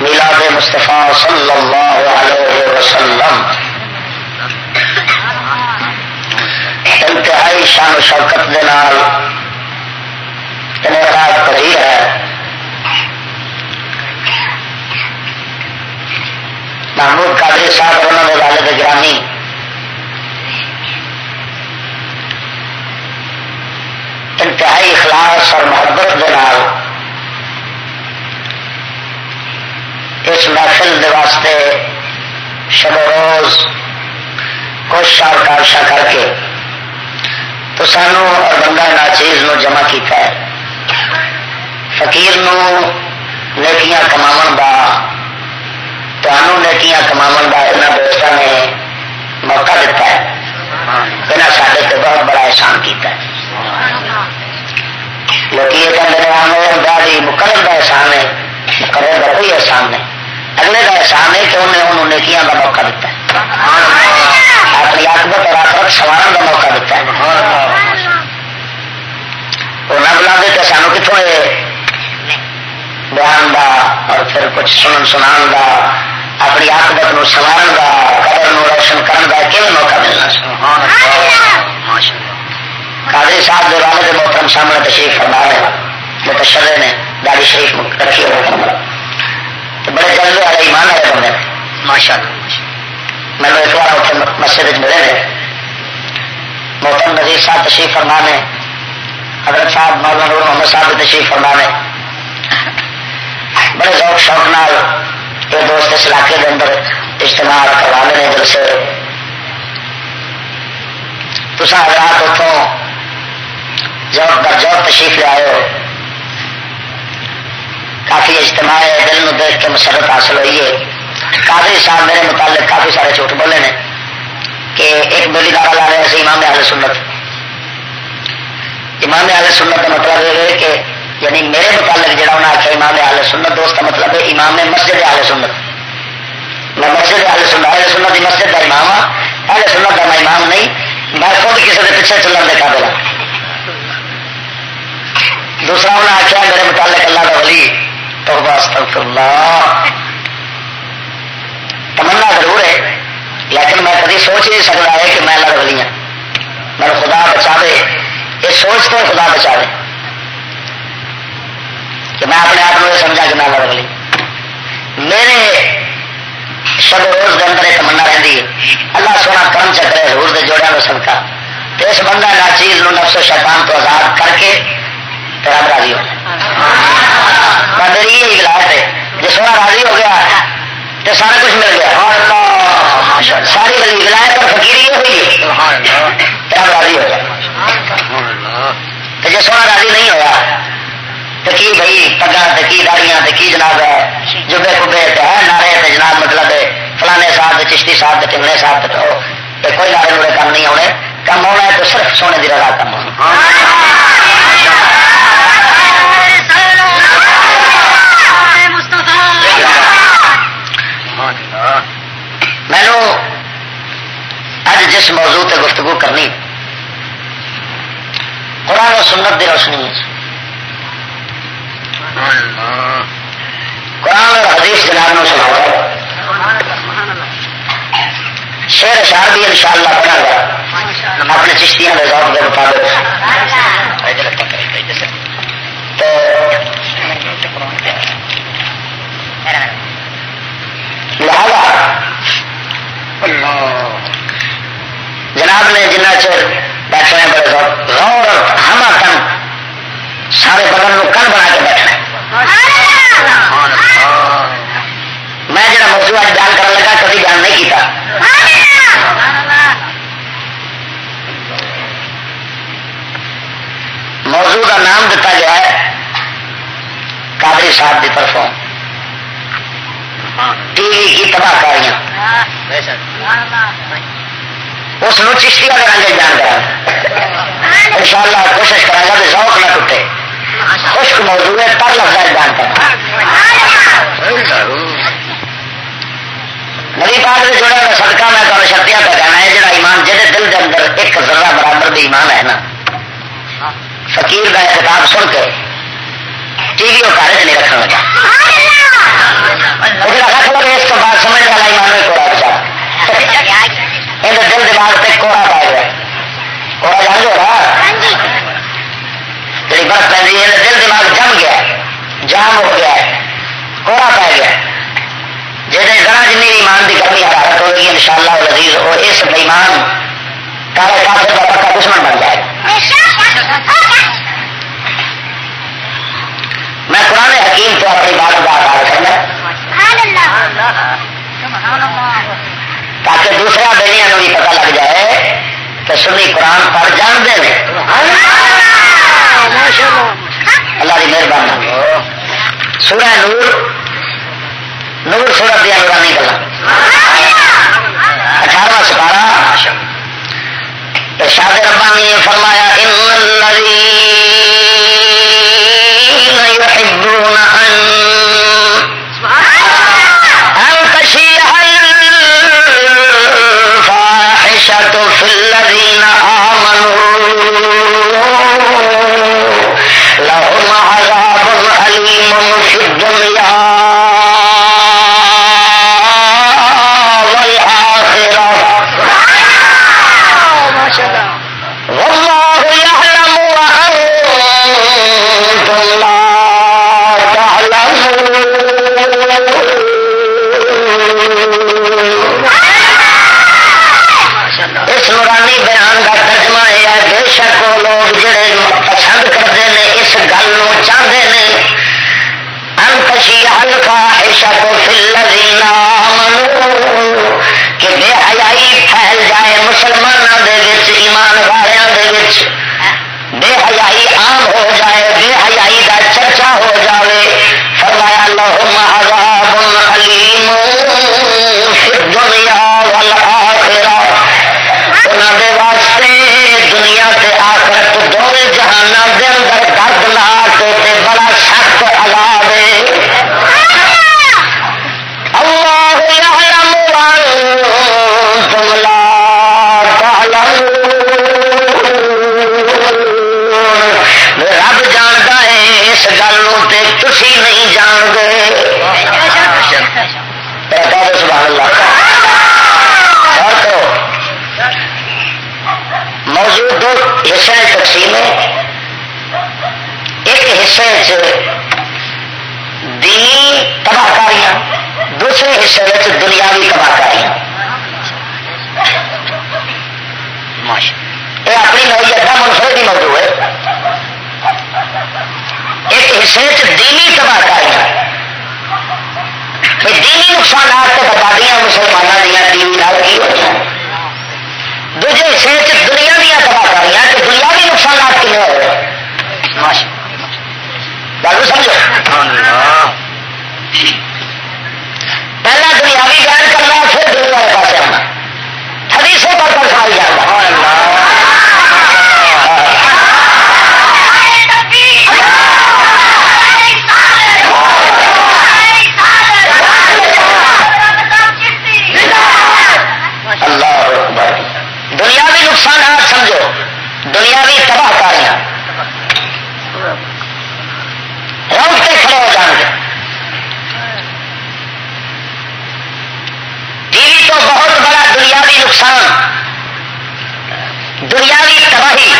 میلاد مصطفیٰ صلی اللہ علیہ وسلم۔ انتہائی شان و شوکت انعقاد پڑھی ہے۔ محمود قادری صاحب اور انہوں نے والد گرامی۔ انتہائی اخلاص اور محبت کے نال اس محفل دے واسطے شب و روز کوشش اور کاشا کر کے تو سانو اور بندہ ناچیز نو جمع کیتا ہے۔ فقیر نو نیکیاں کماون دا تمہوں نیکیاں کماون دا یہاں دوستوں نے موقع دیتا ہے۔ یہاں سارے تو بہت بڑا احسان کیتا ہے۔ لوگ یہ کہتے ہیں ہمیں جی مقرر کا احسان ہے مقرر کا کوئی احسان نہیں۔ اگلے کا احسان ہے کہ انہیں انہوں نے کیا موقع دیتا ہے۔ اپنی آخبت اور آخرت سوار کا موقع دیتا ہے۔ وہ نہ بلا دے تو سانو کتوں یہ بیان کا اور پھر کچھ سنن سنا کا اپنی آخبت نو سوار کا قدر نو روشن کرن کا کیوں موقع ملنا؟ قادری صاحب جو والد محترم سامنے تشریف فرما رہے ہیں متشرے نے داری شریف رکھی ہوئے بڑے چلنے والے ایمان والے بندے ماشاء اللہ میں نے ایک بار اتنے مسجد ملے نے محترم نذیر صاحب تشریف فرما نے حضرت صاحب مولانا نور محمد صاحب تشریف فرما نے بڑے ذوق شوق نال یہ دوست اس علاقے کے اندر اجتماع کروا نے جلسے۔ تصا حضرات اتوں جوب در تشریف لے آئے ہو۔ کافی اجتماع ہے، دل میں دیکھ کے مسرت حاصل ہوئی ہے۔ قادری صاحب میرے متعلق کافی سارے جھوٹ بولے نے کہ ایک بولی دارا لا رہے ہیں امام اہل سنت۔ امام اہل سنت کا مطلب یہ ہے کہ یعنی میرے متعلق جڑا انہیں آخیا امام اہل سنت دوست کا مطلب ہے امام مسجد اہل سنت۔ میں مسجد اہل سنت اہل سنت کی مسجد کا امام ہاں اہل سنت کا میں امام نہیں، میں خود کسی کے پیچھے چلن کے قابل ہوں دوسرا انہیں آخیا میرے متعلق اللہ کا ولی تو اللہ۔ تمنا ضرور ہے، لیکن میں کبھی سوچ نہیں سکتا ہے کہ میں اللہ کا ولی ہوں۔ میرے خدا بچا دے، یہ سوچتے خدا بچا دے۔ کہ میں اپنے آپ کو یہ سمجھا کہ میں اللہ کا ولی میرے شب روز کے اندر ایک تمنا رہتی ہے۔ اللہ سونا کرم چکرے حضور دے جوڑا کو سمکا تو اس بندہ نہ چیز نفس و شیطان تو آزاد کر کے تیرا راضی ہو۔ میں میری یہی ولایت ہے جی سونا راضی ہو گیا تو سارا کچھ مل گیا۔ ساری گلی ولایت اور فکیری یہ ہوئی۔ ہے تیرا راضی ہو گیا۔ تو جی سونا راضی نہیں ہوا تو کی بھائی پگا تو کی داڑیاں تو کی جناب ہے؟ جبے کبے ہے نعرے تو جناب مطلب فلانے صاحب چشتی صاحب ٹنگنے صاحب تو کوئی نعرے نوڑے کام نہیں ہونے۔ کم ہونا ہے تو صرف سونے کی رضا کم ہونا مینو اج جس موضوع تے گفتگو کرنی، قرآن و سنت دی روشنی قرآن اور حدیث جناب نو سنا شیر اشار بھی ان شاء اللہ پڑھا گا۔ اپنے چشتیاں کے ذوق کے مطابق۔ جناب نے جنہ چر بیٹھے ہیں بڑے غور اور ہما کن سارے بدن کو کن بنا کے بیٹھنا میں جڑا موضوع اج بیان کرنے لگا کبھی بیان نہیں کیتا۔ موضوع کا نام دتا گیا ہے قادری صاحب کی طرفوں۔ ٹی وی کی تباہ کاریاں۔ اس چشتی والے رنگ بیان کرا ان شاء اللہ کوشش کرا گا کہ ذوق نہ ٹوٹے۔ خشک موضوع ہے، پر لفظ بیان کرنا نبی پاک سے جڑا ہوا صدقہ، میں تمہیں شرطیاں پہ کہنا ہے، جڑا ایمان جہد دل کے اندر ایک ذرہ برابر بھی ایمان ہے نا۔ فقیر کا کتاب سن کے ٹی وی اور نہیں رکھنا لگا۔ رکھ لو اس کے بعد سمجھ والا ایمان میں کوڑا بچا یہ دل دماغ سے کوڑا پا گیا۔ کوڑا جان جو رہا جی برف پہ دل دماغ جم گیا۔ جام ہو گیا۔ کوڑا پا گیا۔ جیسے ذرا جن ایمان کی کمی حرارت ہوگی ان شاء اللہ لذیذ وہ اس بےمان کالے کافر کا پکا دشمن بن جائے۔ گا میں قرآن حکیم تو اپنی بات کا آغاز کرنا تاکہ دوسرا بینیا بھی پتا لگ جائے کہ سنی قرآن پڑھ جانتے ہیں۔ اللہ کی مہربانی۔ سورہ نور نور سورت دیا نورانی گلا۔ اٹھارہ سپارہ۔ شاد ربانی فرمایا ان ہو جائے۔ تھی نہیں جانتے سبحان اللہ۔ موضوع دو حصے تقسیم ہے ایک حصے دینی تباہ دوسرے حصے دنیاوی تباہ کاریاں اپنی نوعیت کا منفرد ہی موجود ہے۔ ایک حصے دینی تباہ کاریاں دینی نقصانات سے بربادیاں مسلمانوں دیا ٹی وی کی ہوئی دوجے حصے دنیا دیا تباہ کاریاں کہ دنیاوی نقصانات کنے ہوئے گل سمجھو؟ پہلا دنیاوی بیان کرنا پھر دنیا والے پاس آنا حدیثوں پر پر جانا۔ دنیاوی تباہ کاریاں۔ روکتے کھڑے ہو جان گے؟ ٹی وی تو بہت بڑا دنیاوی نقصان، دنیاوی تباہی،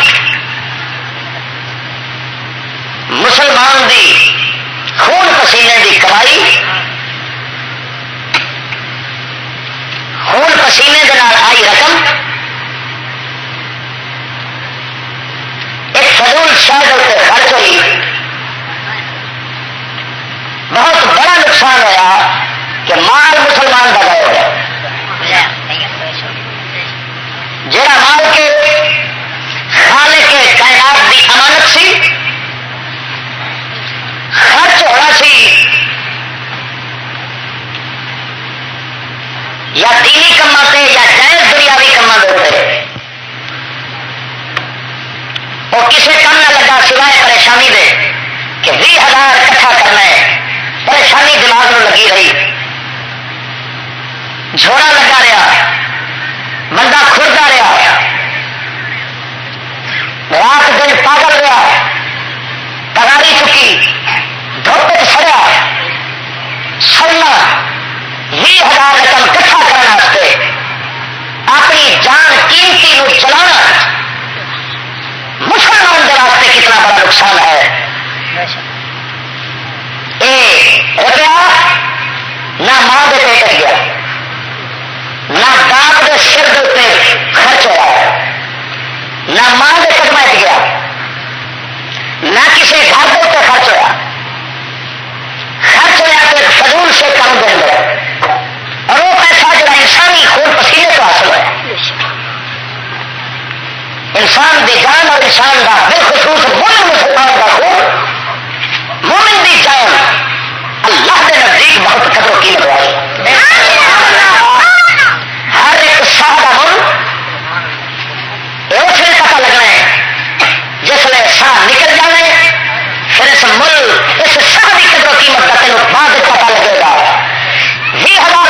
مسلمان دی خون پسینے دی کمائی، خون پسینے کے نال آئی رقم ایک فضول خرچ ہوئی بہت بڑا نقصان ہوا کہ مال مسلمان کا گئے ہو گیا جہاں مال کے خالے کے کائنات کی امانت سی، خرچ ہونا سی، یا دینی کما سے یا جائز دنیاوی کما دے وہ کسی کم لگا سوائے پریشانی دے کہ بھی ہزار کٹھا کرنا ہے۔ پریشانی دماغ میں لگی رہی۔ جھوڑا لگا رہا۔ بندہ کھڑتا رہا۔ رات دن پاگل رہا۔ پگاری چکی۔ دھوپ سڑیا سڑنا۔ بھی ہزار رقم کٹھا کرنے اپنی جان قیمتی چلانا مسلمان کے واسطے کتنا بڑا نقصان ہے؟ یہ روپیہ نہ ماں کے پیٹ گیا، نہ باپ کے سر کے خرچ ہوا نہ ماں کے قدم گیا، نہ کسی گھر کے خرچ ہوا خرچ ہوا تو فضول سے کم دے اندر۔ اور وہ پیسہ جڑا انسانی خون پسینے تو حاصل ہوا انسان دی جان اور انسان کا بالخصوص مومن مسلمان کا خون، مومن دی جان۔ اللہ کے نزدیک بہت قدر کی قیمت والی۔ ہر ایک سب کا من اس لیے پتا لگنا ہے۔ جس لیے ساہ نکل جانے پھر اس مل اس سب کی قدر و قیمت کا تینوں بعد پتا لگے گا۔ بھی ہزار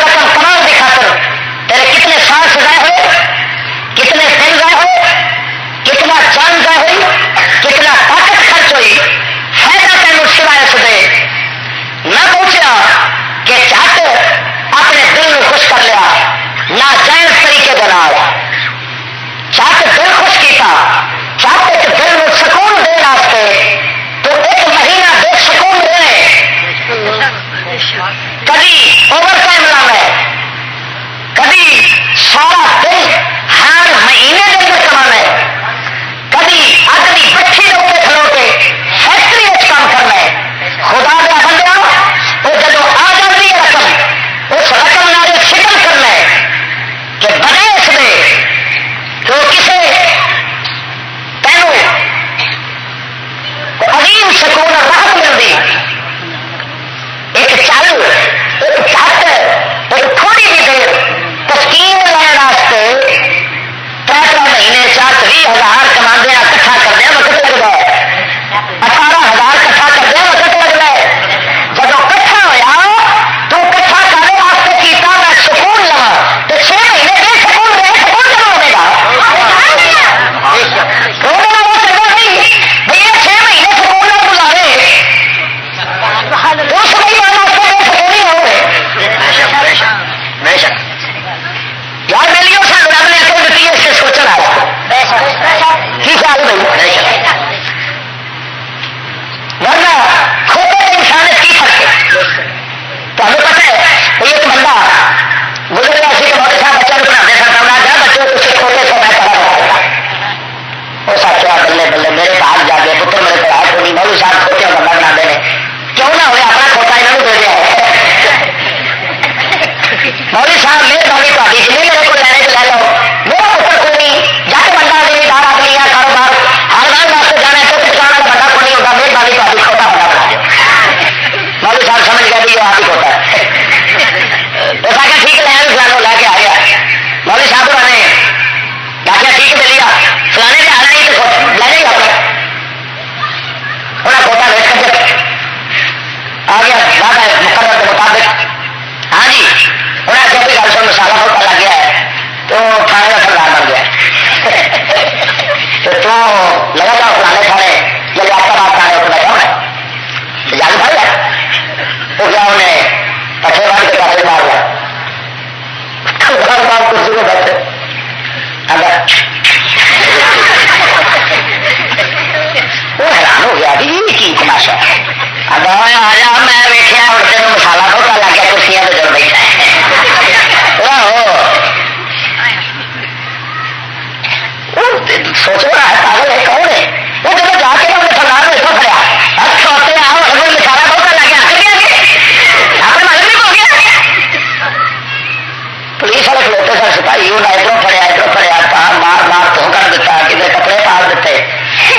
پولیس کھلوتے سر سپاہی انہیں ادھر پڑیا ادھر پڑیا مار مار تو کر دیتا کتنے کپڑے پال دیتے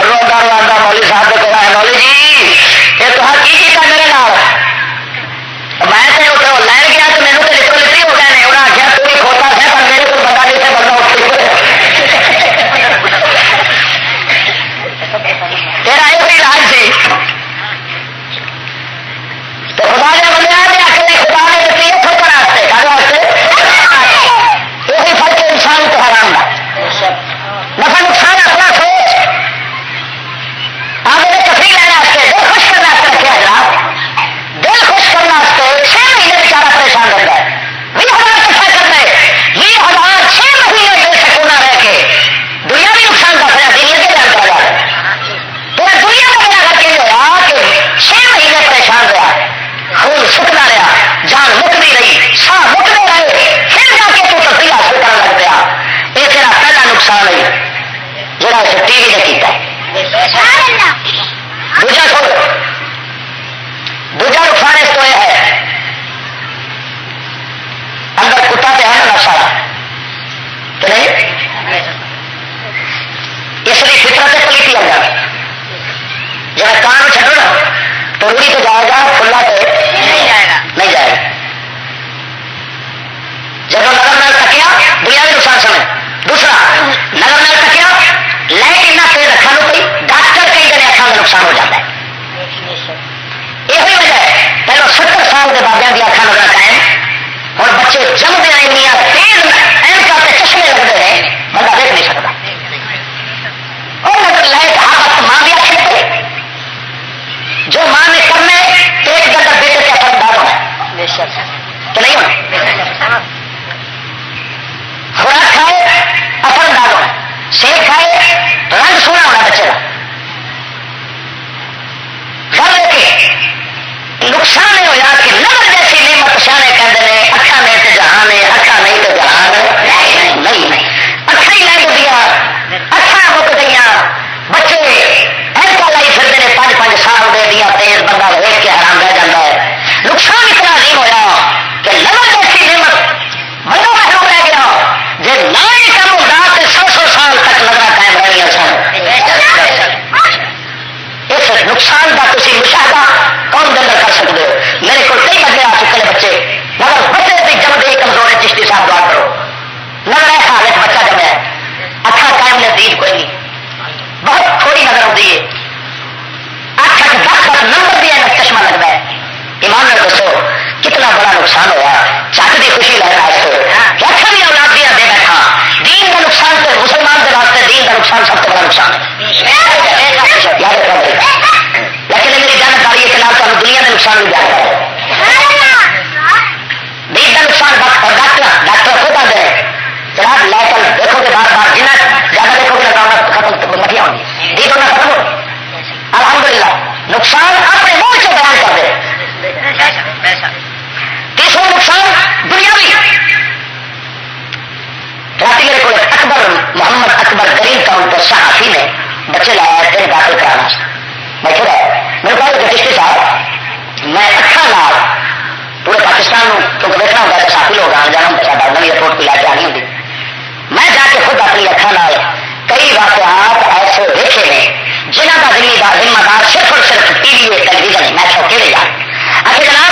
روزہ روزہ مولی صاحب کو کہا مولی جی یہ تو کی کیتا میرے نال میں تو اتنے لین گیا تو میرے تو لکھو لکھی ہو گئے انہیں آخیا تو بھی کھوتا ہے پر میرے کو بندہ نہیں تھا بندہ تیرا یہ بھی راج سی تو خدا نے بندے آخر خدا نے دیتی ہے ٹھوکر واسطے کھانے واسطے یہ فرق انسان کو حرام کا نفع نقصان اپنا سوچ آپ نے کفری لینا دل خوش کرنے رکھا جناب دل خوش کرنے چھ مہینے بچارا پریشان رہتا ہے بھی ہزار کٹھا کرتا ہے یہ ہزار چھ مہینے بے سکونا رہ کے دنیا بھی نقصان کر رہا دنیا کے جان کر رہا پورا دنیا کا بنا کر کے ہوا کہ چھ مہینے پریشان رہا خون سکنا رہا جان مک نہیں رہی سا مک نہیں رہے پھر جا کے تو تفریح حاصل کرنے لگ پیا یہ تیرا پہلا نقصان ہے جڑا ٹی وی نے کیتا ہے دوجا چھوڑ دوجا نقصان اس کو یہ ہے اندر کتا پہ ہے نا سارا کہ نہیں اس لیے فطرت پلیٹی اندر جب کان چھڈو نا تو روڑی تو جائے گا کھلا پہ نہیں جائے گا نہیں جائے گا جب نظر نال تکیا بنیادی نقصان سمجھ دوسرا نظر نال تکیا لائٹ اتنا تیز رکھا لو کوئی ڈاکٹر کئی دن اکھان کا نقصان ہو جاتا ہے۔ یہ وجہ ہے، پہلو ستر سال کے بابیا کی اکھان نظر قائم اور بچے جمدے آئی تیز اینکا پہ چشمے لگتے ہیں، بندہ دیکھ نہیں سکتا۔ اور نظر لائٹ آپ ماں بھی اچھے جو ماں نے کرنا ہے ایک گھنٹہ بیٹے کے اثر انداز ہونا تو نہیں ہونا۔ خوراک کھائے اثر انداز ہونا۔ سیب کھائے سونا ہونا بچے کا گل کے نقصان یہ ہوا کہ نظر جیسی نعمت سیانے کہتے ہیں اکھا نہیں تو جہان ہے اکھا نہیں تو جہان نہیں اکھا ہی لگ دیا اکھا مک گئی بچے ایسا لائی پھرتے ہیں پانچ پانچ سال دے دیا تیز بندہ ویچ کے حرام رہ جاتا ہے نقصان اتنا نہیں ہوا کہ نظر جیسی نعمت بندہ محروم رہ گیا جی نہ ہی کم ہوتا تو سو سو سال تک نظر قائم رہی سن اس نقصان کا تھی مشاہدہ کون دن کر سکتے ہو۔ میرے کو کئی بندے آ چکے ہیں بچے۔ مگر بچے بھی جب دے کمزور ہے چشتی صاحب دعا کرو۔ نظر ایسا حالت بچہ جب ہے اکھا قائم نزدیک کوئی نہیں۔ بہت تھوڑی نظر آتی ہے۔ اٹھ اٹھ دس دس نمبر بھی ہے چشمہ لگتا ہے۔ ایمان نے دسو کتنا بڑا نقصان ہوا۔ چک کی خوشی لگ رہا ہے اچھا بھی اولاد دیا دے بیٹھا۔ دین کا نقصان تو مسلمان کے واسطے دین کا نقصان سب سے بڑا نقصان ہے۔ نقصان بھی جانا ہے۔ دین کا نقصان اور ڈاکٹر ڈاکٹر خود آتے ہیں جناب لے کر دیکھو گے بار بار، جنہیں زیادہ دیکھو گے نہ ختم مٹیاں ہوں گی۔ دین ہونا ختم ہو۔ الحمدللہ، نقصان اپنے منہ سے بیان کر دے۔ تیسرا نقصان دنیا بھی رات میرے کو اکبر، محمد اکبر کریم کاؤن پر صحافی نے بچے لایا تیرے داخل کرانا۔ میں پھر میرے کہا کہ صاحب میں اکھان نال پورے پاکستان کیونکہ دیکھنا ہوتا ہے ساتھی لوگ آن جانا ہوتا ہے نویں روڈ پہ لا کے آنی ہوتی۔ میں جا کے خود اپنی اکھان نال کئی واقعات ایسے دیکھے ہیں جنہ کا ذمہ دار ذمہ دار صرف اور صرف ٹی وی ٹیلیویژن ہے میں چھوٹے لے جا۔ اچھا جناب،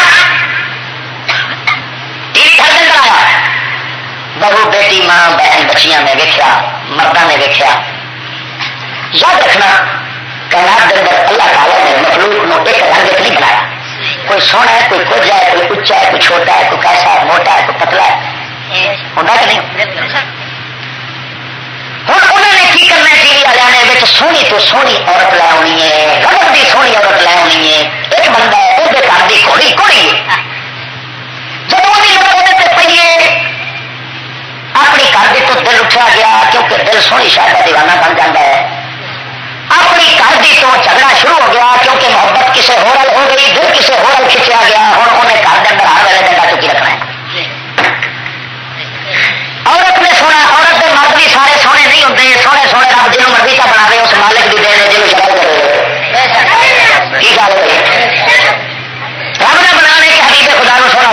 ٹی وی گھر میں آیا۔ بہو، بیٹی، ماں، بہن، بچیاں میں دیکھا مردہ میں دیکھا یاد رکھنا کہنا دن اندر اللہ تعالیٰ نے مخلوق نو ایک رنگ نہیں بنایا۔ کوئی سونا ہے، کوئی کچھ ہے، کوئی اچا ہے، کوئی چھوٹا ہے، کوئی کیسا ہے، موٹا ہے، کوئی پتلا ہے۔ ہوتا کہ نہیں؟ ہوں انہوں نے کی کرنا سونی تو سونی عورت لے آنی ہے غلط بھی سونی عورت لے آنی ہے۔ ایک بندہ ہے وہ گھر کی کوڑی کوڑی ہے۔ جب وہ پیے اپنی گھر تو دل اٹھا گیا، کیونکہ دل سونی شاید دیوانہ بن جاتا ہے۔ اپنی گھر کی تو جھگڑا شروع ہو گیا، کیونکہ محبت کسی ہورل ہو گئی، دل کسی ہورل کھینچا گیا ہوں انہیں گھر کے اندر ہر ویلے ڈنڈا چکی رکھنا ہے عورت نے سونا عورت کے مرد بھی سارے سونے نہیں ہوں سونے سونے رب جنہوں مرضی کا بنا رہے، اس مالک بھی دے رہے جنوب شرط کرے کی گل ہوئی رب نے بنا کہ حبیب خدا نے سونا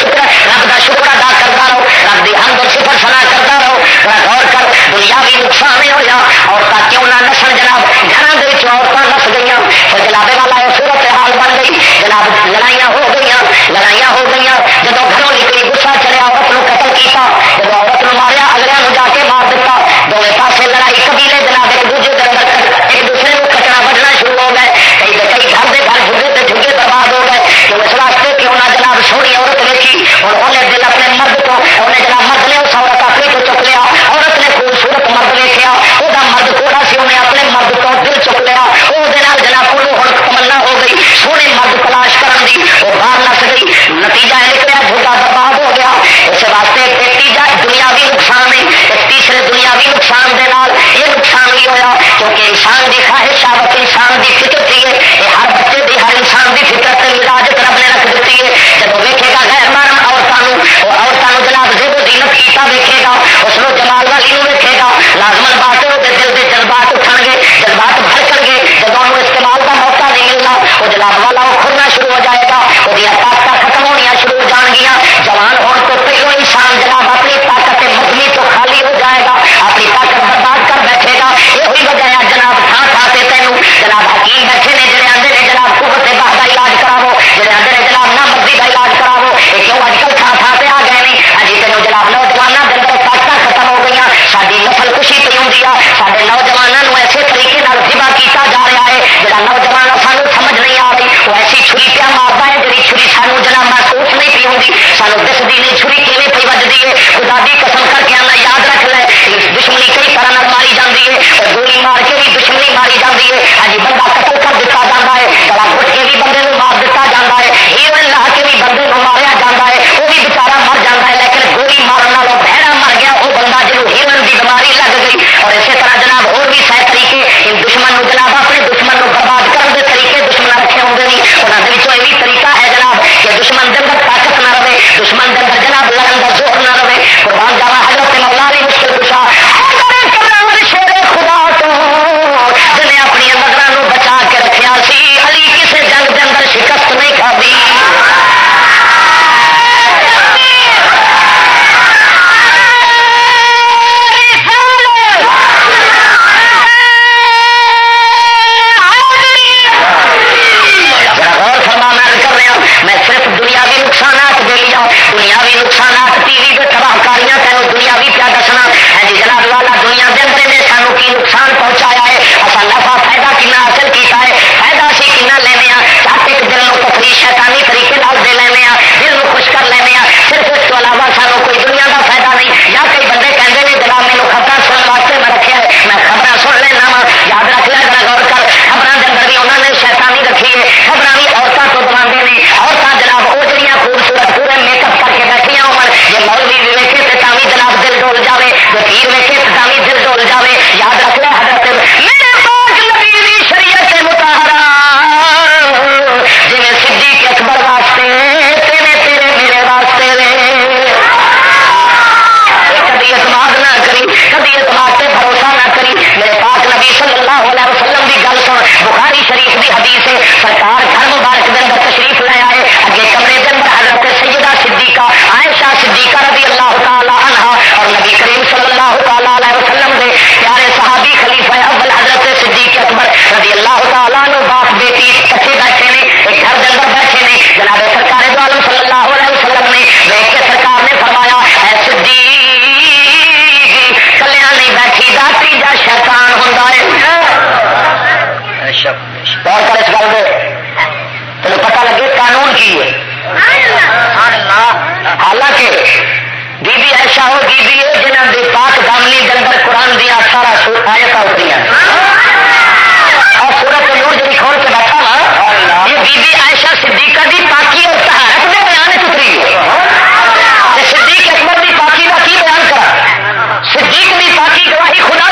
شکر رب کا شکر ادا کرتا رہو، رب کی حمد و صفر سنا کرتا رہو غور کر دنیا بھی نقصان نہیں ہویا عورتیں کیوں نہ نسل جناب؟ گھر عورتیں نس گئی تو جنابے والا صورت حال بن گئی، جناب لڑائیاں ہو گئی لڑائیاں ہو گئی جب گھروں نکلی گسا چڑیا عورت کو قتل کیا جب عورت کو ماریا اگلے کو جا کے مار دیتا دونوں پاسے لڑائی قبیلے جناب ایک دوسرے ایک دوسرے کو کچرا بڑھنا شروع ہو گئے، کئی گھر کے گھر جگہ اور انہیں دل اپنے مرد کو انہیں جناب مرد اس عورت اپنے کو چک لیا، عورت نے خوبصورت مرد دیکھا وہ مرد کوڑا سی، انہیں اپنے مرد کو دل چک لیا۔ وہ جناب کو ہو گئی، سونے مرد تلاش کرن دی، وہ باہر نس گئی۔ نتیجہ نکلا جھوٹا برباد ہو گیا۔ اس واسطے تیجا دنیاوی نقصان ہے۔ تیسرے دنیاوی نقصان دے یہ نقصان بھی ہوا کیونکہ انسان کی خواہش آوت انسان کی فکر تھی ہے۔ یہ ہر بچے کی ہر انسان کی فطرت مزاج رب نے رکھ دیتی ہے۔ جب ویکھے گا غیر محرم عورتوں عورتوں کو جناب زیب و زینت کیتا ویکھے گا۔ اس کو جمال والی نو گا۔ لازمن بات ہے، وہ دل کے جذبات اٹھن گے، جذبات بھڑکن گے۔ جب وہ استعمال کا موقع نہیں ملنا، وہ جناب والا وہ کھلنا شروع ہو جائے گا۔ وہ طاقت ختم ہونی شروع ہو جان گیا جوان ہونے تو پہلو انسان جناب اپنی طاقت جناب حکیم بیٹھے نے حدیث ہے، سرکار گھر مبارک دن اندر تشریف لے آئے۔ اگے کمرے دن حضرت سیدہ صدیقہ عائشہ صدیقہ رضی اللہ تعالی عنہ اور نبی کریم صلی اللہ تعالی علیہ وسلم دے۔ پیارے صحابی خلیفہ اول حضرت صدیق اکبر رضی اللہ تعالی عنہ باپ بیٹی کٹھے بیٹھے نے، ایک گھر دن اندر بیٹھے نے۔ جناب سرکار دو صلی اللہ علیہ وسلم نے دیکھ کے سرکار نے فرمایا، اے صدیق، کلیاں نہیں بیٹھی دا تیجا شیطان ہوندا ہے۔ کر دے۔ پتہ لگے قانون کی ہے۔ حالانکہ بی بی ایسا ہو بی بی جنہوں پاک قرآن دیا سارا آیت اور نور جی کھول کے بیٹھا نا، یہ بی بی ایسا صدیقہ دی پاکی اور میں بیان چتری ہے۔ صدیق اکبر دی پاکی کا کی بیان کرا؟ صدیق دی پاکی گواہی خدا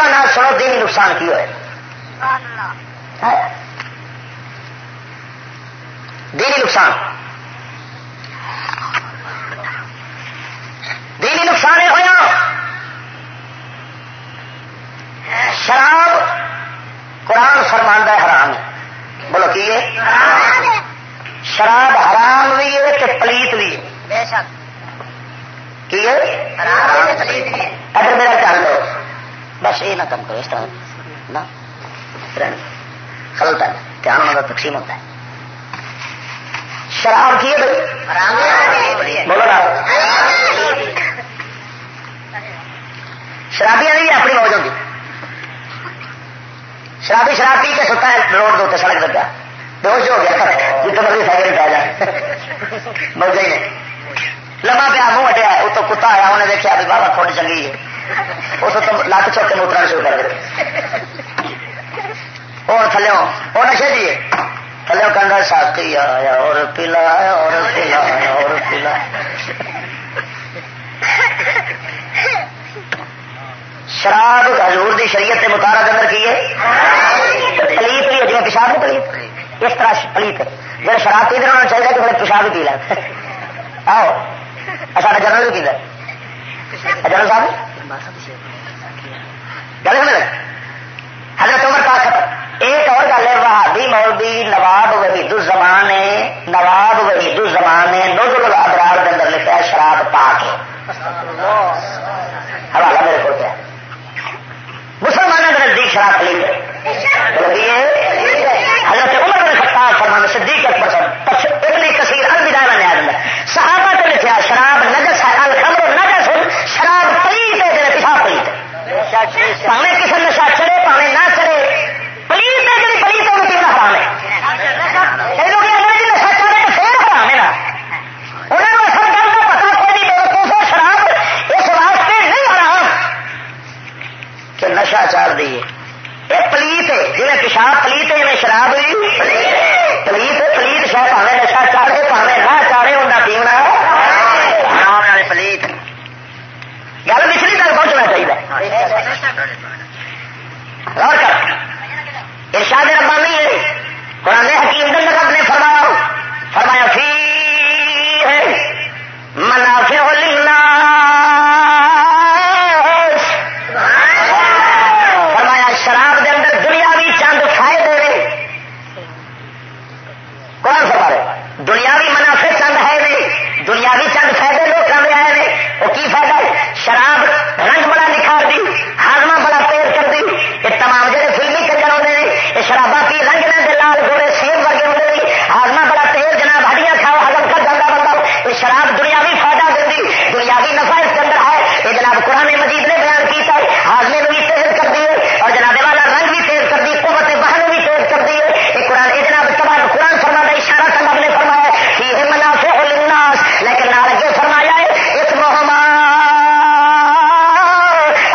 دینی نقصان سنو دینی نقصان کی ہوئے دینی نقصان۔ دینی نقصان یہ ہوا شراب قرآن فرماندہ حرام۔ ہے بولو کی شراب حرام بھی ہے کہ پلیت بھی کی اگر میرا چل دو بس یہ نہ کم کرو، اس طرح نہ خلط ہے، دھیان ہونا تقسیم ہوتا ہے۔ شراب کی ہے بھائی؟ بولو نا شرابیاں نہیں اپنی موج ہوگی شرابی شراب پی کے ستا ہے، روڈ دو سڑک دبا بےش ہو گیا۔ جتنے مرضی سائیکل پہ جائے موجے نے لما پیا منہ ہٹیا اس تو کتا آیا، انہیں دیکھا بھی بابا تھوڑی چنگی ہے۔ اس تو لت چوک کے موترا شروع کر دے اور تھلو اور نشے جی تھلو کنڈا ساتھی آیا اور پیلا اور پیلا اور پیلا شراب حضور دی شریعت کے مطابق اندر کی ہے۔ پلیت بھی جی پیشاب نہیں پلیت۔ اس طرح پلیت ہے۔ جب شراب پی ہونا چاہیے کہ پھر پیشاب اچھا، بھی پی لیں آؤ سارا جنرل بھی پیتا جنرل صاحب؟ گل سمجھ حضرت عمر کا خطر ایک اور گل ہے، وہابی مولوی نواب وحید الزمان نے نواب وحید الزمان نے نوزل الابرار کے اندر لکھا ہے، شراب پا کے حوالہ میرے کو کیا مسلمانوں کے نزدیک شراب پلی ہے۔ جی، حضرت عمر نے خطاب فرمان صدیق اکبر صاحب ابن کثیر، الوداع میں آ صحابہ تو لکھا شراب پاوے کسی نشا چڑھے پاوے نہ چڑھے پلیت ہے جی پلیت ہے پینا حرام ہے لوگ نشا چڑھے جی تو پھر حرام ہے نا۔ انہوں نے اصل گل کا پتا کوئی نہیں شراب اس واسطے نہیں حرام کہ نشا چاڑ دیے۔ یہ پلیت ہے جی پیشاب پلیت ہے شراب پلیت پلیت شاید پاوے نشا چاڑے پاوے نہ چاڑے انہیں پیونا پلیت۔ گل پچھلی تک پہنچنا چاہیے غور کر۔ ارشاد ربانی ہے۔ قرآن حکیم دن رب نے فرمایا فرمایا فی ہے منافع للناس فرمایا شراب دے اندر دنیاوی چند فائدے نے کون فرما رہے دنیاوی منافع چند ہے نہیں دنیاوی چند فائدے لوگ کر آئے نے وہ کی فائدہ ہے شراب رنگ بڑا نکھار دی ہاضمہ بڑا تیز کر دی یہ تمام جڑے فلمی کنجر ہوتے ہیں یہ شرابا کی رنگ نہ دے لال گوڑے سیب ورگے ہوتے ہیں ہاضمہ بڑا تیز جناب ہڈیاں کھاؤ ہزم کر جانا بندہ یہ شراب دنیاوی فائدہ دیں دنیاوی نفع اس کے اندر ہے یہ جناب قرآن مجید نے بیان کیتا ہے ہاضمے بھی تیز کر دیے اور جناب والا رنگ بھی تیز کر دی قوت بہن بھی تیز کر دیے یہ قرآن یہ جناب تمام قرآن فرما کا اشارہ تھا نے فرمایا کہ یہ منافع للناس لیکن نال اگے فرمایا ہے اس محما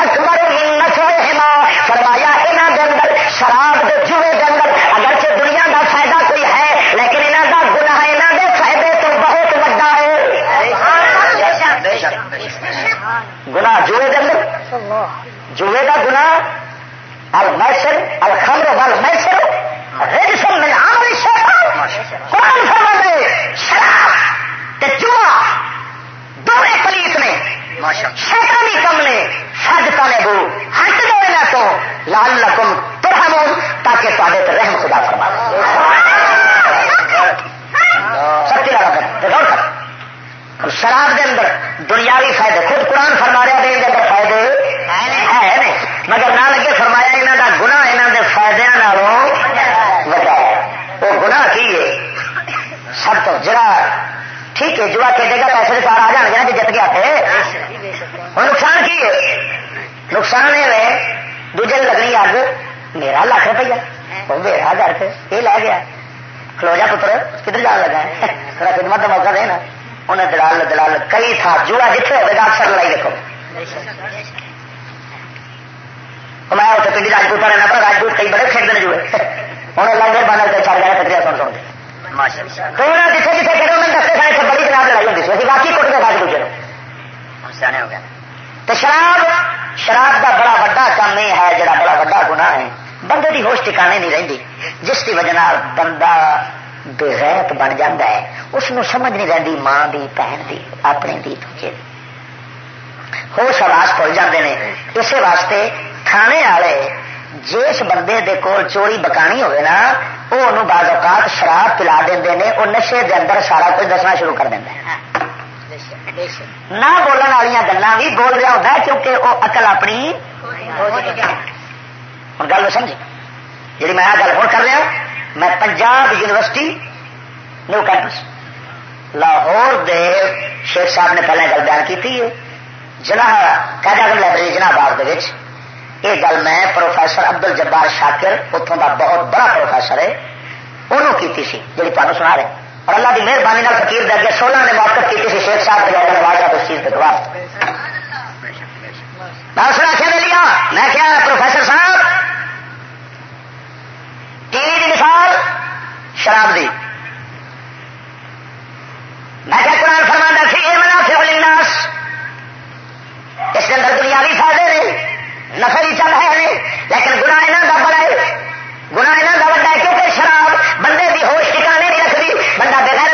اکبر من نفعہما فرمایا انہاں دے اندر شراب دے جوے دے اندر اگرچہ دنیا دا فائدہ کوئی ہے لیکن انہاں دا گناہ انہاں دے فائدے تو بہت بڑا ہے گناہ جوے دے اندر جوے دا گناہ المیسر الخمر والمیسر رجس من عمل الشیطان. قرآن فرما دے شراب تے جوا دورے پلیت نے شیطانی کم نے سج تانے بو ہٹ دو یہاں تو لال لکم ترہمون تاکہ تے رحم خدا فرما سچی غور کر۔ شراب دے اندر دنیاوی فائدے خود قرآن فرما رہا دے اندر مگر نہ لگے فرمایا یہاں کا گنا یہاں کے فائدے وہ گنا کی ہے؟ سب تو جڑا ٹھیک ہے، جوا کھیلے گا، پیسے سارا آ جان گے نا جی جت گیا تھے۔ اور نقصان کی ہے؟ نقصان یہ دوجے لگنی اگ میرا لاکھ روپیہ۔ وہ میرا گھر سے یہ لے گیا۔ کھلو جا پتر، کدھر جان لگا ہے؟ تھوڑا خدمت کا موقع دینا انہیں دلال دلال کئی تھا۔ جوا جتنے ہوگا اکثر لڑائی دیکھو میں اتنے پنڈی رہنا پر راجپوت کئی بڑے کھیلتے ہیں جوئے ہوں اللہ میرے بنا کے چل سن تو کرو میں دستے سارے بڑی جناب لڑائی ہوتی سی باقی کٹ کے ساتھ دوجے سیاح ہو گیا تو شراب شراب کا بڑا وا کام یہ ہے جڑا بڑا وا گنا ہے بندے کی ہوش ٹکانے نہیں رہتی جس کی وجہ بندہ بےغیرت بن جاتا ہے اس کو سمجھ نہیں رہتی ماں دی بہن دی اپنے دی دوجے ہوش آواز بھول جاتے ہیں اسی واسطے تھانے والے جس بندے دے کول چوری بکانی ہوئے نا وہ بعض اوقات شراب پلا دے وہ نشے دے اندر سارا کچھ دسنا شروع کر دینا نہ بولن والی گلیں بھی بول رہا ہوتا ہے کیونکہ وہ اقل اپنی ہوں گل سمجھ جی میں گل ہو کر رہا میں Punjab university new campus Lahore دے شیخ صاحب نے پہلے گل بیان کی جناح قید اعظم لائبریری جناب باغ یہ گل میں پروفیسر ابدل جبار شاکر اتوں کا بہت بڑا پروفیسر ہے، انہوں کی سی جی تمہیں سنا رہے اور اللہ کی مہربانی فکیر دے اگے سولہ نے موقف کی تھی شیخ صاحب کے نواز صاحب اس چیز کے گواہ میں اس آخیا دے لیا میں کیا پروفیسر صاحب، ٹی وی کی مثال، شراب دی۔ میں کیا قرآن فرما سی یہ منافع للناس، اس کے اندر دنیاوی فائدے نفر ہی چل ہے لیکن گنا یہاں کا بڑا ہے گنا یہاں کا بڑا ہے کیونکہ شراب بندے کی ہوش ٹھکانے نہیں رکھتی۔ بندہ بغیر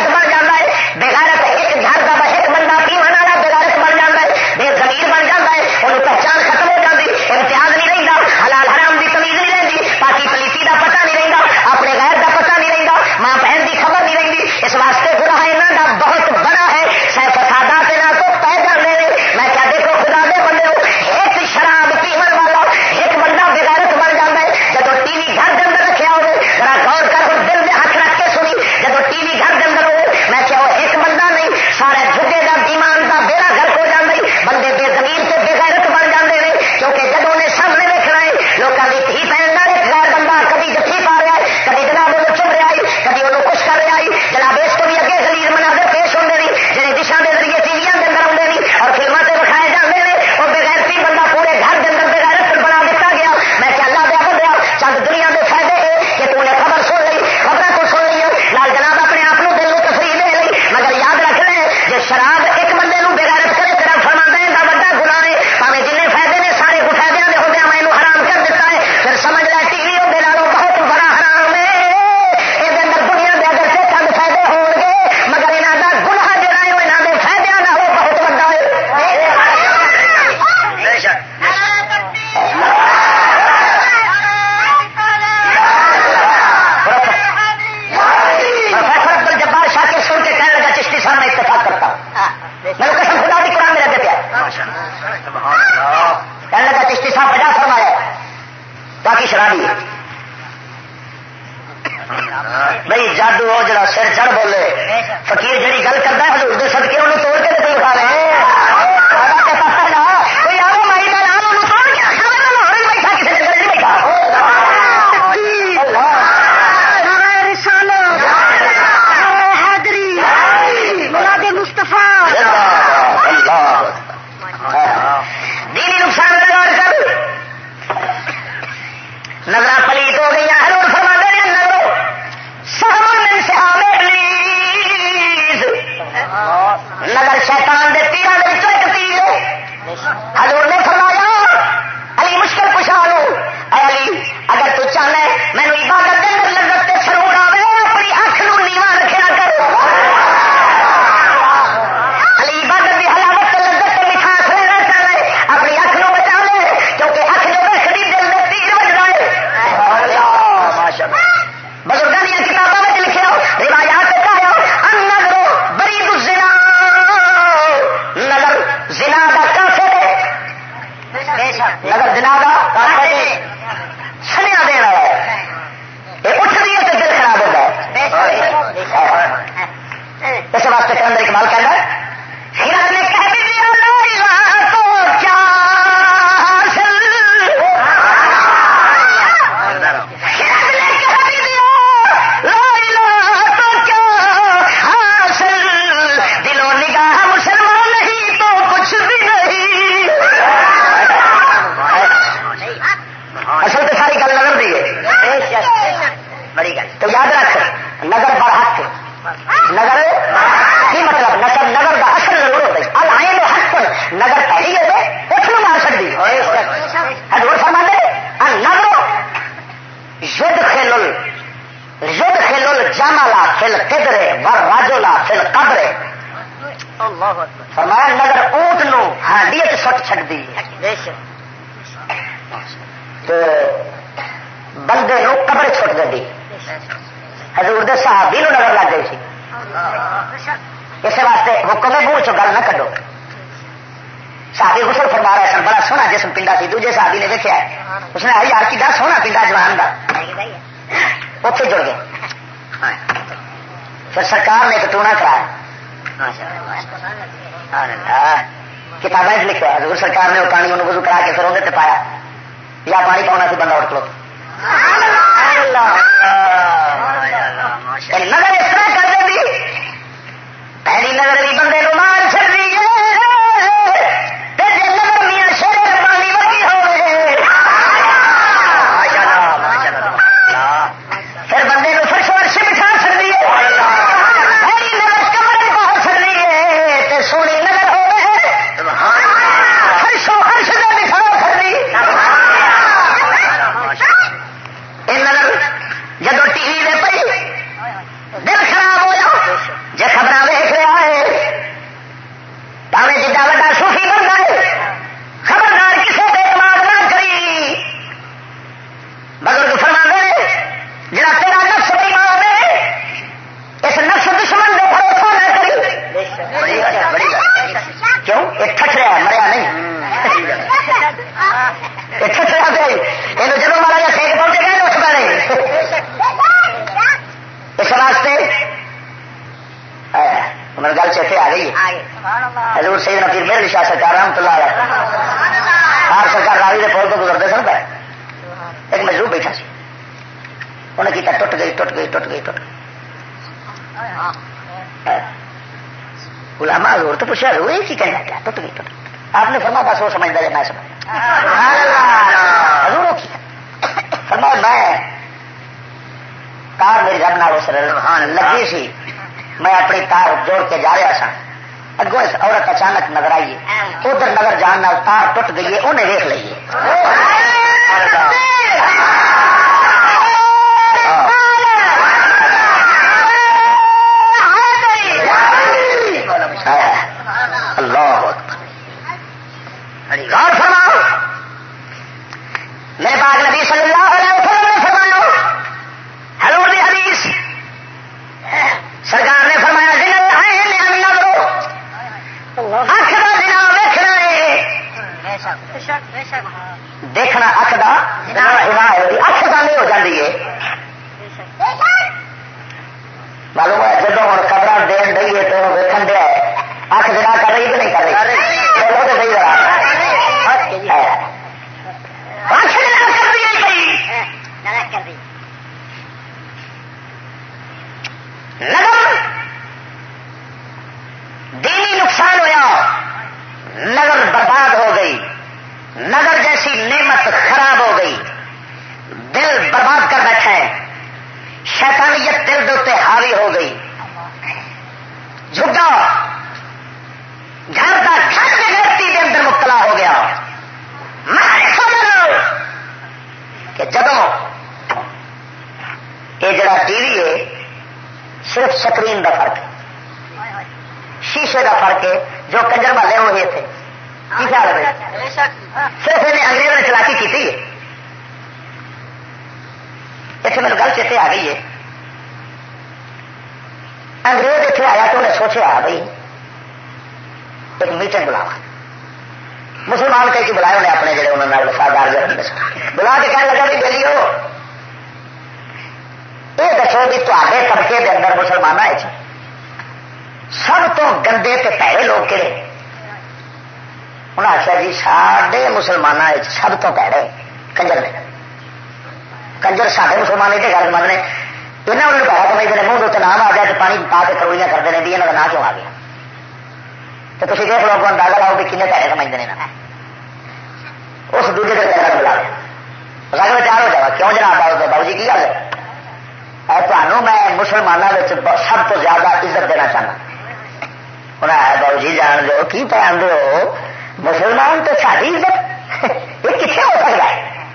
آیا جان دو، کی پہ آدھے ہو مسلمان تو ساری عزت یہ کتنے ہو سکتا ہے؟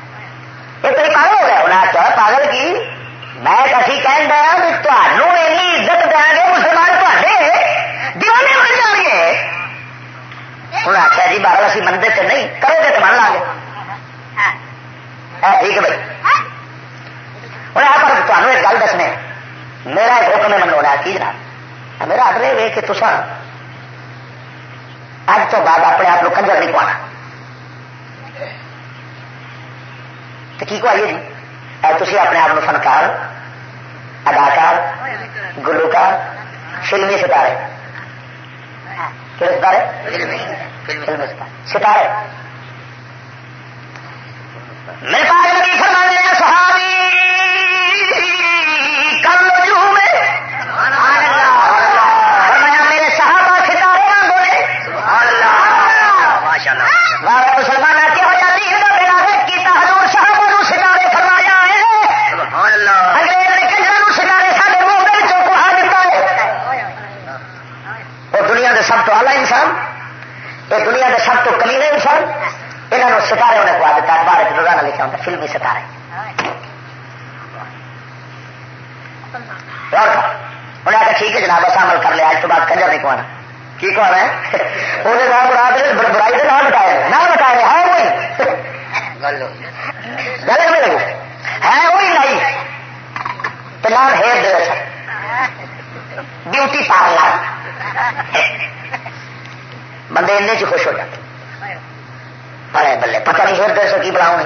یہ تو پاگل ہو گیا۔ انہیں آخیا پاگل کی میں کسی کہہ دیا بھی تمہوں اینی عزت دیں گے، مسلمان تے دیوانے بن جان گے۔ انہیں آخیا جی بارہ اسی منتے تو نہیں، کرو گے تو من لا گے ٹھیک ہے بھائی۔ انہیں آپ تمہیں ایک گل دسنے۔ میرا ایک حکم منو رہا کی جناب؟ میرا آڈر یہ کہ تصا اج تو بعد اپنے آپ کو کنجر نہیں پوانا تو کی کو جی تھی اپنے آپ فنکار اداکار گلوکار فلمی ستارے ستارے فلمی ستارے میرے پاس نبی فرما دے صحابی کر لو جو میں فرمایا میرے صحابہ ستارے نہ بولے مسلمان کیا ہو جاتی ہے میرا کیتا حضور صحابہ نو ستارے فرمایا ہے انگریز نے کنجر ستارے سارے منہ چو کہا دیتا ہے وہ دنیا کے سب تو آلہ انسان یہ دنیا کے سب تو کمینے انسان یہاں ستارے انہیں کوا دیتا اخبار روزانہ لکھا ہوتا فلمی ستارے۔ انہیں آخر ٹھیک ہے جناب اصا عمل کر لیا اج تو بعد کنجر نہیں کوانا کی کوانا ہے؟ وہ نام برا برائی کے نام بتایا نام بتایا ہے وہی۔ گل میں لگو۔ ہے وہی لائی تو نام ڈریسر بیوٹی پارلر۔ بندے ان خوش ہو جاتے بڑے بلے۔ پتہ نہیں ہر دس کی بلاؤ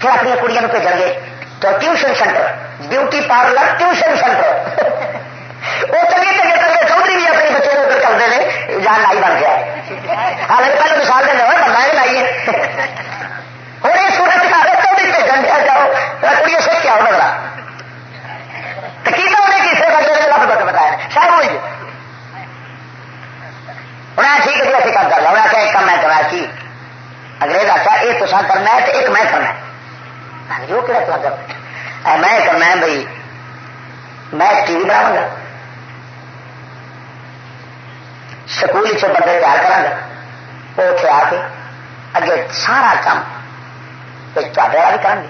پھر اپنی کڑیاں بھیجن گے۔ تو tuition centre, beauty parlour, tuition centre. وہ چنگے چنگے چنگے چودھری بھی اپنے بچے کو ادھر کرتے ہیں جان لائی بن گیا ہے۔ حالانکہ پہلے مثال دیں ہوئے بندہ یہ لائی ہے ہوں یہ سورت کار چودھری بھیجن دیا جاؤ کڑیاں سیکھ کے آؤ بگڑا تو کی انہیں کسی بندے نے بتایا شاید وہی انہیں ٹھیک ہے جی ایسے کام کر لیا انہیں ایک کام میں کرا کی انگریز آتا ایک تو کرنا ہے تو ایک میں کرنا ہے۔ جو کہ کرنا میں کرنا ہے بھائی، میں ٹی وی بناؤں گا۔ سکول چ بندے تیار کرا گا وہ اتنے آ کے اگے سارا کام تے والا بھی کریں گے۔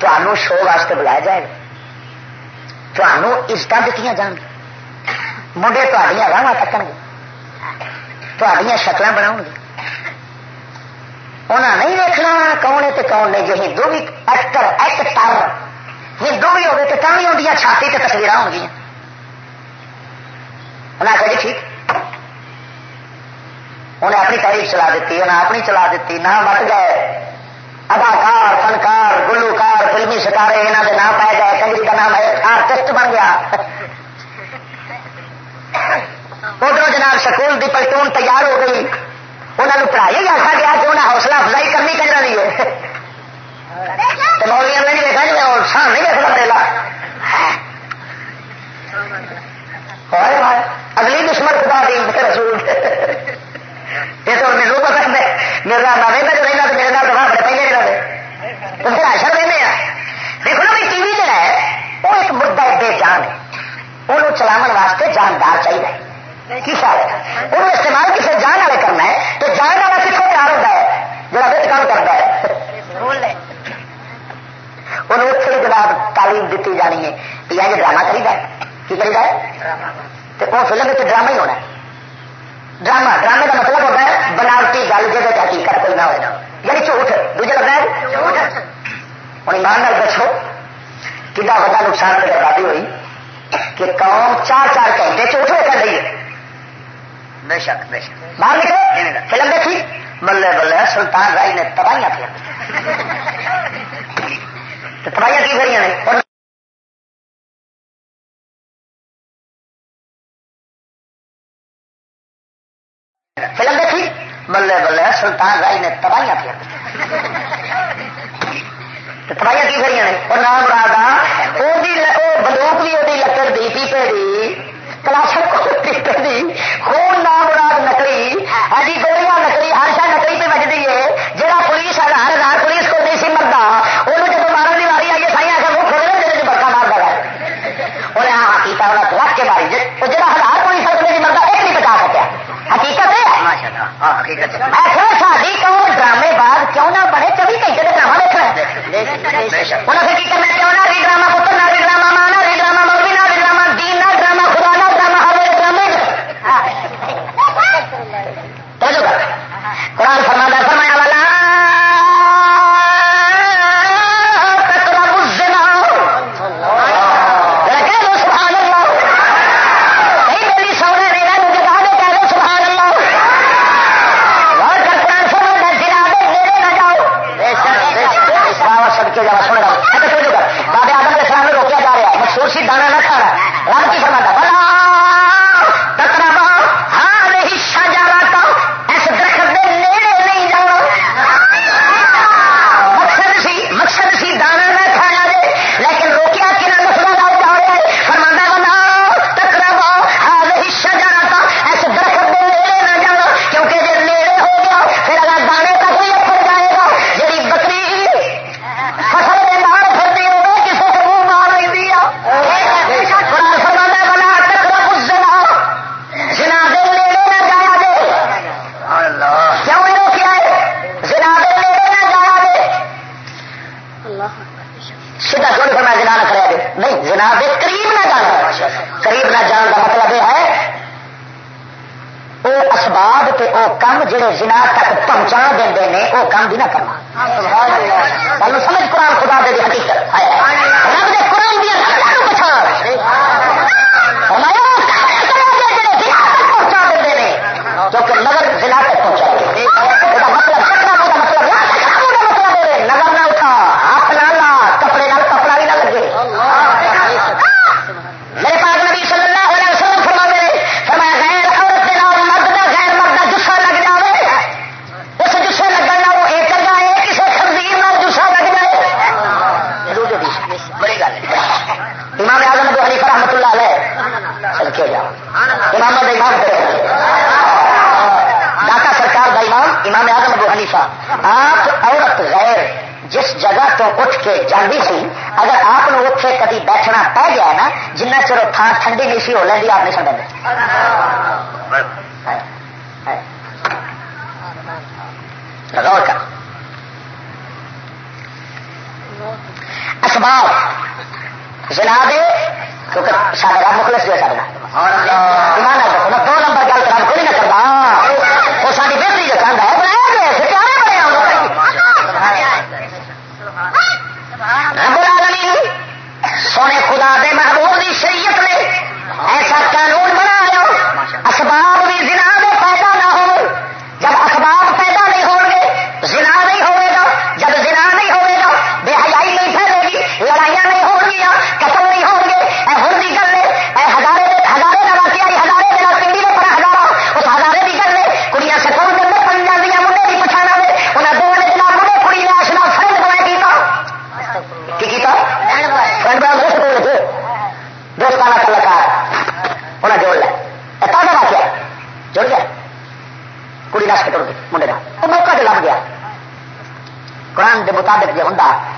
تمہوں شو واسطے بلایا جائے گا۔ تمہوں عزت دیتی جان گی منڈے تھوڑیاں راہ تکن گے۔ تھوڑی شکل بنا گے۔ انہیں نہیں دیکھنا کون ہے تو کون نہیں جو ہندو بھی ایکٹر ایکٹر ہندو بھی ہوگی تو کم ہی چھاتی سے تصویر ہو گیا انہیں آخر جی ٹھیک انہیں اپنی تاریخ چلا دیتی انہیں اپنی چلا دیتی نہ مت گئے اداکار فنکار گلوکار فلمی ستارے یہاں کے نام پائے گئے کنجری کا نام ہے آرٹسٹ بن گیا ادھر جناب سکول کی پلٹون تیار ہو گئی انہوں نے پڑھائی آخا گیا کہ انہیں حوصلہ افزائی کرنی کجرا دی ہے۔ مولیا جی، میں نہیں دیکھا جی اور سام نہیں دیکھنا میرا اگلی دشمن خدا دی رسول۔ یہ تو میرے پتا میرا نہ رہتا جو رہتا تو میرے نام دفاع بڑے پہلے نہیں تو پھر اشر رہتے ہیں دیکھو نا بھائی، ٹی وی جہا ہے، وہ ایک مدعا بے جان ہے۔ انہوں چلاو واسطے جاندار چاہیے ہے انہوں استعمال کسی جان والے کرنا ہے تو جان والا کتوں تیار ہوتا ہے؟ جڑا بچ کام کرتا ہے۔ انہوں اتنے جناب تعلیم دیتی جانی ہے۔ کہ یہ ڈرامہ کری ہے۔ کی کری ہے؟ تو وہ فلم میں ڈرامہ ہی ہونا ہے۔ ڈرامہ ڈرامے کا مطلب ہوتا ہے بناوٹی گل جگہ حقیقت کوئی نہ ہونا یعنی جھوٹ دوجا لگتا ہے ہوں ایمان نال دسو کتا وا نقصان کی بربادی ہوئی؟ کہ قوم چار چار گھنٹے چوٹ کر رہی ہے۔ بے شک بے شک۔ باہر نکلے فلم دیکھی؟ بلے بلے، سلطان رائی نے تباہیاں پھر تباہیاں کی کری نے فلم دیکھی؟ بلے بلے، سلطان رائی نے تباہیاں پھر تباہیاں کی کری نے اور نام رادا وہ بندوق بھی وہ لکڑ دی، پیپے دی۔ کلاشن خون نام مراد نکلی ہی گولیاں نکلی ہر شا نکلی پہ بجتی ہے۔ جہاں پولیس ہزار پولیس کو نہیں سی جب مارن کی واری آئی ہے سائی وہ ہاں حقیقت انہیں کے ماری۔ جہاں ہزار پولیس کو نہیں جی ایک نہیں بچا سکیا۔ حقیقت ہے؟ ساری قوم ڈرامے بعد کیوں نہ بنے؟ چوبی گھنٹے ڈرامہ دیکھنا انہیں کی کرنا؟ جو زنا تک پہنچا دیں وہ کام بھی نہ کرنا سمجھ قرآن خدا دے حقیقت؟ اتنے کدی بیٹھنا پہ گیا نا جنہ چر تھان ٹھنڈی نہیں سی ہو لینی آپ نہیں سمجھتے غور اسباب جناب کیونکہ سارا رب مخلص جو ہے سارا سونے خدا دے محبوب دی شریعت مطابق جی ہوں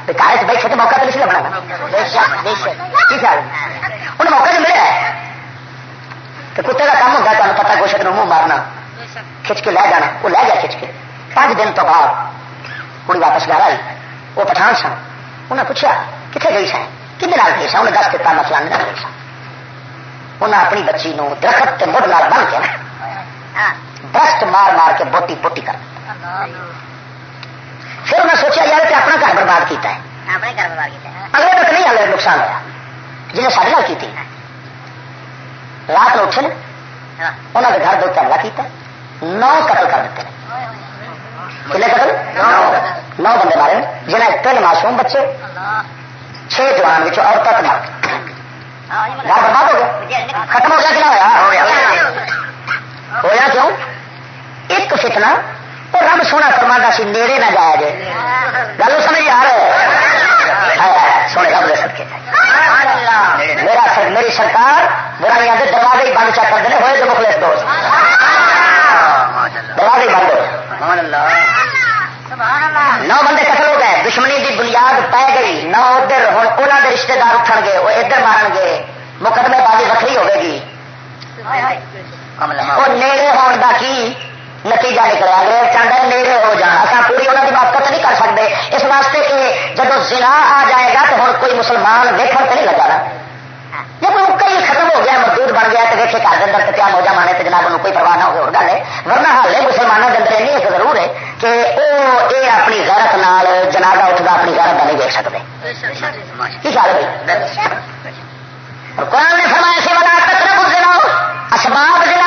گھر بیٹھے تو موقع تو نہیں لگنا انہیں موقع تو ملے تو کتے کا کام ہوتا تمہیں پتا گوشت نو منہ مارنا کھچ کے لے جانا وہ لے گیا کھچ کے پانچ دن تو بعد کڑی واپس گھر آئی وہ پٹھان سن انہیں پوچھا کتنے گئی سن کن گئی سن انہیں دس دیتا مسئلہ نہیں گئی سن انہیں اپنی بچی نو درخت کے مڑ نال بن کے درخت مار مار کے بوٹی پوٹی کر پھر میں سوچا یار کہ اپنا گھر برباد کیتا ہے۔ اگلے تک نہیں ہلے نقصان ہوا جنہیں سارے ہاں۔ ہاں۔ گھر کی رات میں اٹھے انہوں نے گھر دو حملہ کیتا۔ نو قتل کر دیتے ہیں۔ ہاں۔ کنے قتل؟ نو۔ بندے مارے جنہیں تین معصوم بچے۔ چھ جوان بچوں اور تک مار گھر برباد ہو گیا۔ ختم ہو گیا کیا ہوا؟ ہوا کیوں؟ ایک فتنہ وہ رب سونا فرما سی نیڑے نہ جایا جائے گل سمجھ آ رہا ہے سونے رب دے سب میرا میری سرکار میرا یہاں دروازے ہی بند چا کرتے ہوئے تو مخلص دوست دروازے بند ہوئے نو بندے قتل ہو گئے دشمنی کی بنیاد پی گئی نہ ادھر ہوں وہاں کے رشتے دار اٹھ گے وہ ادھر مارن گے مقدمے بازی وکری ہوگی وہ نیڑے ہون کا کی نتیجہ نکلا انگریز چاہتا ہے نیڑے ہو جان اصا پوری انہوں کی موقع نہیں کر سکتے۔ اس واسطے کہ جب زنا آ جائے گا تو ہوں کوئی مسلمان ویکن تو نہیں لگا جب موقع ہی ختم ہو گیا مزدور بن گیا تو ویسے گھر کے اندر کیا موجہ مانے تو جناب کوئی پرواہ نہ ہو گل ہے ورنہ حالے مسلمانوں کے اندر ایک ضرور ہے کہ وہ یہ اپنی غیرت نال جنازہ اٹھتا اپنی غیرت نہیں دیکھ سکتے کی خیال بھائی قرآن نے فرمایا سی والا کتنا بزے اسباب جنا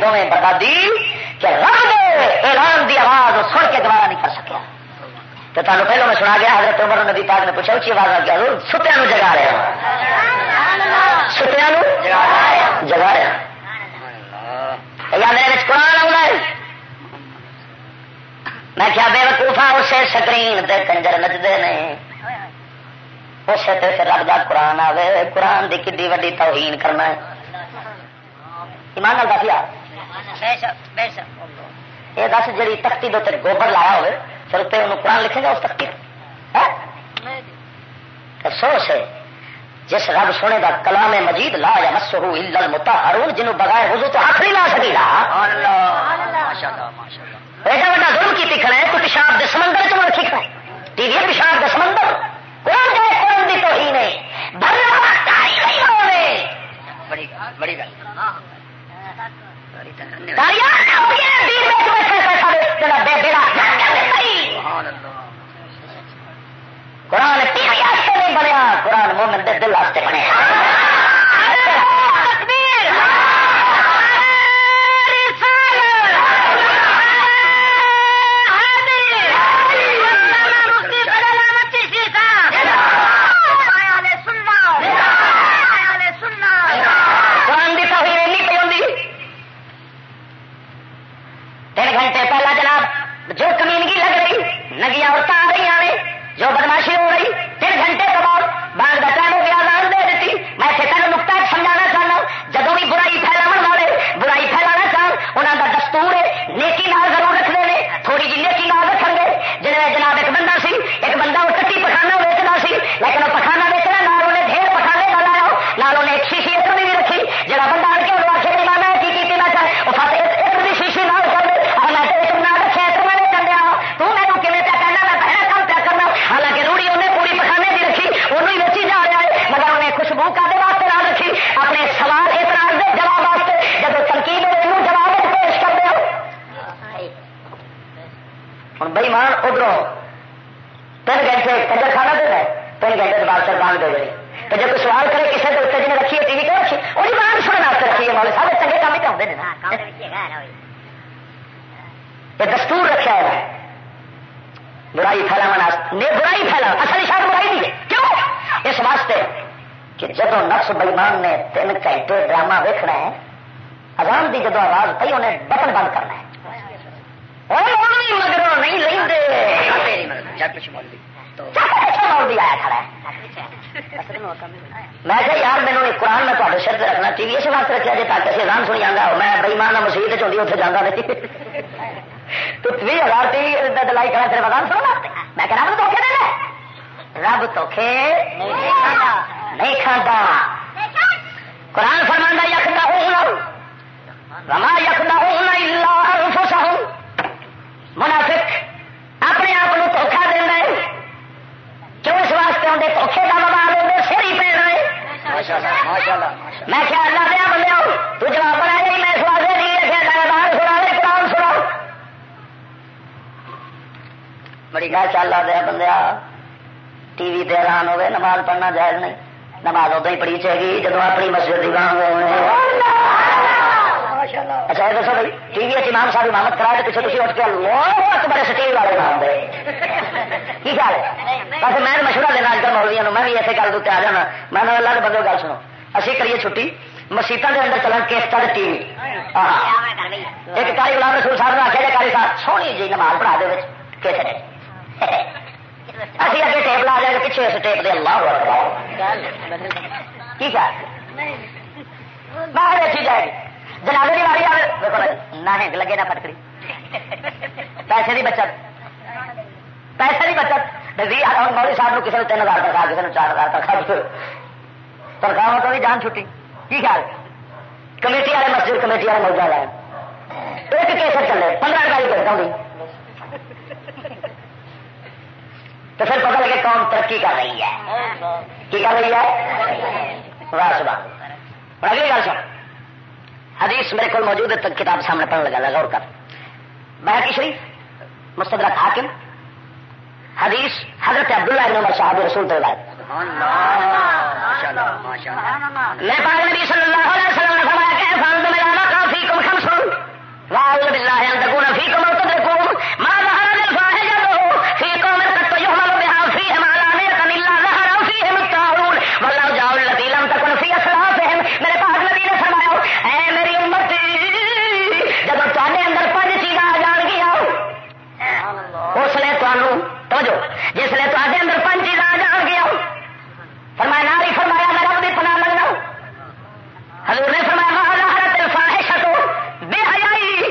دونیں بربادی کہ رب دے اعلان دی آواز سن کے دوبارہ نہیں کر سکیا۔ تو تمہیں پہلو میں سنا گیا، حضرت عمر نبی پاک نے پوچھا اچھی آواز آ گیا ستیا جگا رہا ستیا جگا رہا یا میرے قرآن آنا ہے۔ میں کیا بے وقوفا اسے سکرین تے کنجر نچتے نہیں اسے تے پھر رب کا قرآن آوے۔ قرآن کی کھی وی توہین کرنا ہے۔ ایمان دس یار یہ دس جی تختی دو گوبر لایا ہوئے پھر اتنے انہوں قرآن لکھے گا اس تختی افسوس ہے؟ جس رب سونے کا کلام مجید لا یا مسو الا متحرون جنہوں بغیر وضو تو ہاتھ نہیں لا سکی ایڈا وا ظلم کی کھڑا ہے تو پیشاب کے سمندر چ رکھی کھڑا ٹی وی پیشاب کے سمندر۔ قرآن دے قرآن دی توہین ہے۔ بڑی گل۔ قرآن نہیں بنیا قرآن مومن دے دل واسطے بنیا مسلمان ادھر تین گھنٹے کنجر کھانا دینا ہے تین گھنٹے بعد سر باندھ دے دیں تو جب کوئی سوال کرے کسی کے اتنے جن رکھی ہے ٹی وی کیوں رکھی؟ وہی باندھ سننا رکھی ہے مولوی صاحب چنگے کام ہی تو ہوتے ہیں دستور رکھا ہوا ہے برائی پھیلاونا برائی پھیلاؤ اصل شاید برائی نہیں ہے کیوں اس واسطے کہ جب نقص بلیمان نے تین گھنٹے ڈرامہ ویکنا ہے اذان کی جدو آواز پہ انہیں بٹن بند کرنا میں؟ قرآن میں تھوڑے سر رکھنا ٹی وی واسطے رکھا جی تاکہ سنی جانا میں چاہیے اتنے جانا نہیں۔ تو ہزار ٹی وی دلائی کھڑا صرف میں رب رب تو نہیں کھانا قرآن فرمانا یخدا ہوں رما یخدا ہوں اللہ منافق دھوکھے کا بابا میرے سر ہی پہ رہے میں کیا اللہ دیا بندے تو جواب بنا نہیں میں سوا دے نہیں ہے لگاتار سنا دے قرآن سنا بڑی گھر چل اللہ دیا بندے ٹی وی دے اعلان ہوئے نماز پڑھنا جائز نہیں۔ نماز ادو ہی پڑھی چاہیے جدو اپنی مسجد کی بان اچھا دسو بھائی ٹی وی امام صاحب امامت کرائے تو پیچھے تھی اٹھ کے لوگ بڑے سٹیج والے نام دے۔ کی گل ہے بس میں مشورہ دینا اجکل مولویا میں بھی ایسے گل آ جانا میں اللہ کے بندے گل سنو اسی کریے چھٹی مسیطا کے اندر چلن کیسٹا ٹی وی ایک کاری غلام رسول صاحب نے آخر کاری صاحب سونی جی نماز پڑھا دے کیسٹ ابھی اگے ٹیپ لا جائیں گے پیچھے اس ٹیپ دے اللہ ہوا کی خیال باہر اچھی جائے گی جنابے کی واری آئے نہ لگے نہ پٹکڑی پیسے کی بچت پیسے نہیں بچت۔ صاحب کو مطلب کمیٹی والے مسجد، کمیٹی والے موجود ہے ایک کیسر چلے۔ پندرہ تاریخ ٹکاؤں تو پھر پتہ لگے قوم ترقی کر رہی ہے۔ کی کر رہی ہے؟ واہ اگلی گل سن۔ حدیث میرے کو موجود ہے کتاب سامنے پڑھنے لگا۔ غور کر۔ باہر کی شریف، مستدرک حاکم۔ حدیث حضرت عبداللہ ابن عمر صاحب رسول اللہ میں پاک نبی صلی اللہ علیہ وسلم نے فرمایا کہ فاند میرا مقا فیکم خمسون واعوذ باللہ ان تکون فیکم او تدرکون ما ظهر الفاحشة فی قوم قد يحمل بها فیہم علانیتا الا ظهر فیہم الطاعون واللہ جاء الذی لم تکن فی اسلافہم میرے پاک نبی نے فرمایا اے میری امت جب تواڈے اندر پانچ چیزاں آ جان گیا اس لیے تانوں توجہ جس لیے تواڈے اندر پانچ چیزاں آ جان گیا فرمایا، ناری فرمایا، میں رب بھی پناہ لگنا حضور نے فرمایا حضرت الفاحشہ تو بے حیائی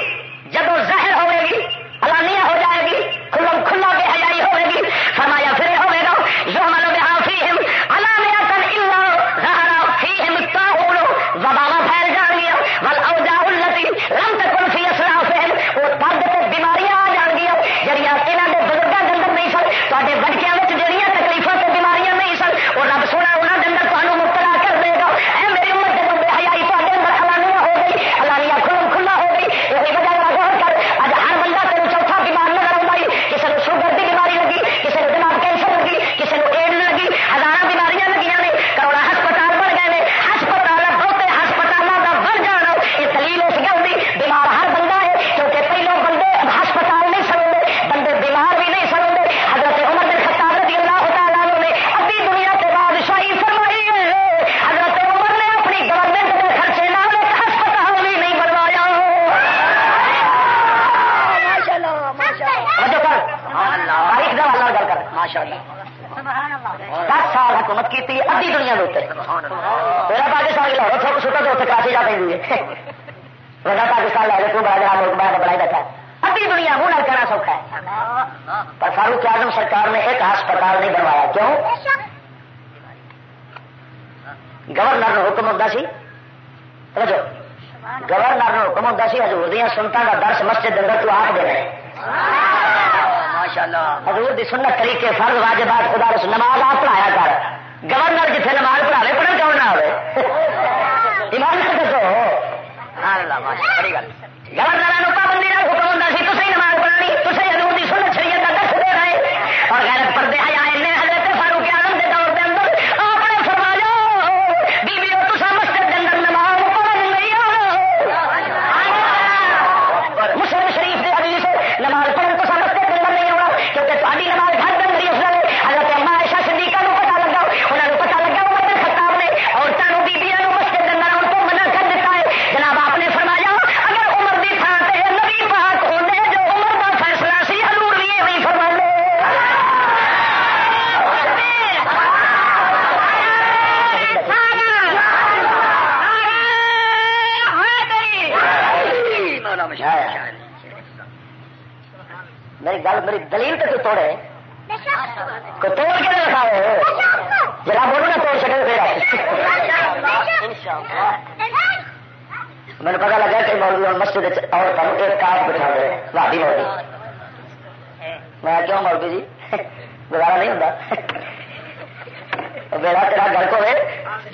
جب وہ ظاہر ہوئے گی علانیہ ہو جائے گی کھلم کھلا بے حیائی ہوئے گی فرمایا پھر ہوئے گا جو ملو بہا فیہم علانیہ تن الا ظہر فیہم الطاعون وباوا پھیل جان گیا والاوجاع التي لم تكن في اسلافهم وہ درد تے بیماریاں آ جان گیا جڑیاں انہاں دے بزرگاں دے اندر نہیں سن تواڈے بڑکیاں وچ جڑیاں تکلیفاں تے بیماریاں نہیں سن وہ رب سونا انہاں دے اندر تانوں مبتلا کر دے گا اے میری امت جب بے حیائی تواڈے اندر علانیہ ہو گئی علانیہ کھلم کھلا ہو گئی یہی وجہ ہے غور کر اج ہر بندہ تینوں چوتھا بیمار نظر آਉਂدا ہے کسی نو شوگر دی بیماری لگی کسی نو دماغ کینسر لگی کسی نو ایڈز لگی ہزاراں بیماریاں لگیاں نے کروڑا ہسپتال بن گئے نے ہسپتال بہتے ہسپتالاں دا بڑھ جانا یہ دلیل اس گل دی بیمار ہر بندہ ہے کیونکہ پہلو بندے ہسپتال نہیں سنوندے بندے بیمار بھی نہیں سنوندے حضرت عمر بن خطاب رضی اللہ تعالیٰ عنہ نے ادھی دنیا کے بادشاہی فرمائی ہے حضرت عمر نے اپنی گورنمنٹ کے خرچے نال ایک ہسپتال بھی نہیں بنوایا توجہ کر تاریخ دا اللہ گل کر ماشاء اللہ دس سال حکومت کی ادھی دنیا کے میرا پاکستان کی لاہور چھوٹ چھوٹا تو اتنے کراچی جا پہ میرا پاکستان لے تو بڑا جہاں ملک بنا بنائی بیٹھا ادھی دنیا منہ نہ کہنا سوکھا ہے۔ پر فاروق اعظم سرکار نے ایک ہسپتال نہیں بنوایا۔ کیوں؟ گورنر نے حکم ہوتا سی۔ سمجھو گورنر نے حکم ہوتا سی حضور دیا سنتا کا درس مسجد اندر تو آپ دے حضور دی سنت طریقے فرض واجبات خدا رس نماز آپ پڑھایا کر۔ گورنر جیسے نماز پڑھاوے، پڑھن کیوں نہ آئے ایمان سے دسو۔ گورنر پابندی کا حکم ہوتا سی تھی نماز پڑھانی تھی حضور دی سنت شریعت کا دس دے رہے۔ اور غیر پردے آیا حضرت فاروق اعظم دے دور دے اندر آپ نے فرمایا بیوی تسا مسجد کے اندر نماز پڑھن نہیں آنا مسلم شریف کے حدیث نماز پڑھن تو مسجد کے اندر نہیں آنا کیونکہ تاری نماز گھر کے اندر ہی اس لیے حضرت اما عائشہ صدیقہ کو پتا لگا انہوں نے پتا لگا عمر بن خطاب نے عورتوں بیبیاں مسجد کے اندر آن تو منع کر دیتا ہے جناب آپ نے فرمایا اگر عمر دی تھان سے نبی پاک ہونے جو عمر کا فیصلہ سی حضور بھی یہ فرما لے میری گل میری دلیل تو توڑے. توڑ کے دکھاؤ جرا بولو نا توڑ سکے میرے پتا لگا کہ مولوی اور مسجد عورتوں ایک کاٹ بٹھا دے بھابی مولوی میں کیوں مولوی جی؟ گزارا نہیں ہوتا میرا تیرا گھر کو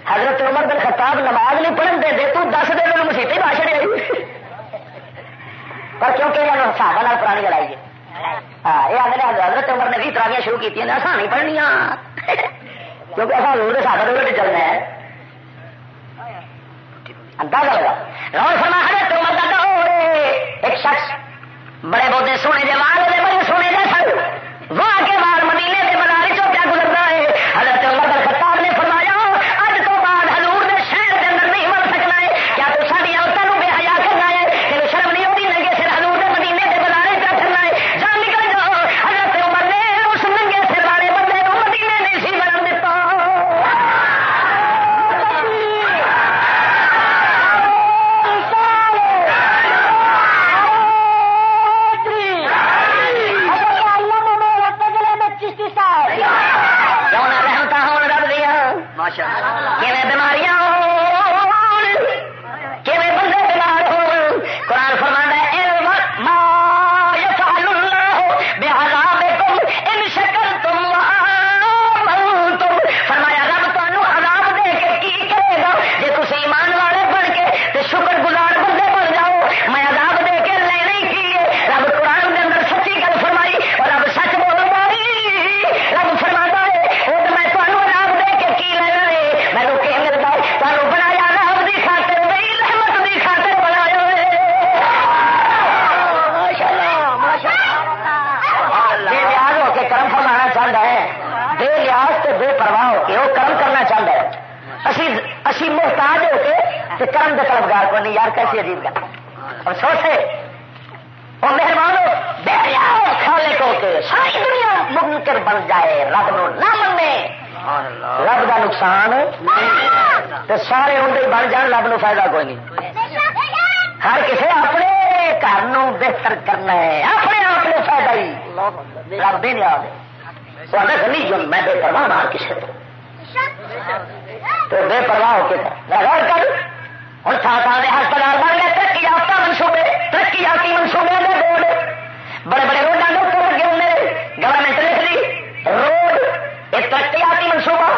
حضرت عمر بن خطاب نماز نہیں پڑھن دے دے تو دس دے میرے مسیحی بھاشڑ آئی۔ پر کیونکہ یہ صحابہ پرانی لڑائی ہے۔ ہاں، یہ آدھے حضرت عمر نے بھی تراویاں شروع کی اصا نہیں پڑھنیا کیونکہ اصل روڈ ساڈا روڈ چلنا ہے۔ اندازہ لگا روز فرما، حضرت عمر کا دور ایک شخص بڑے بہتے سونے دے وال بڑے سونے دے سن۔ وہ آ کے کے کرم کے طلبگار کو نہیں؟ یار کیسی عجیب گل۔ اور سوچے۔ اور مہربان ہو کھالے کو کے ساری دنیا منکر بن جائے رب نو نہ منے رب کا نقصان تو سارے ہوں بن جان رب نو فائدہ کوئی نہیں۔ ہر کسی اپنے گھر بہتر کرنا ہے اپنے آپ نے فائدہ ہی۔ رب دے۔ نہیں نہیں میں بے پرواہ مار کسی تو۔ بے پرواہ ہو کے کر۔ ہوں سرکار نے ہسپتال بن گئے، ترقی یافتہ منصوبے، ترقی یافتی منصوبے کے بورڈ بڑے بڑے روڈوں کے اوپر لگے ہوئے گورنمنٹ لکھ لی، روڈ، ایک ترقیاتی منصوبہ،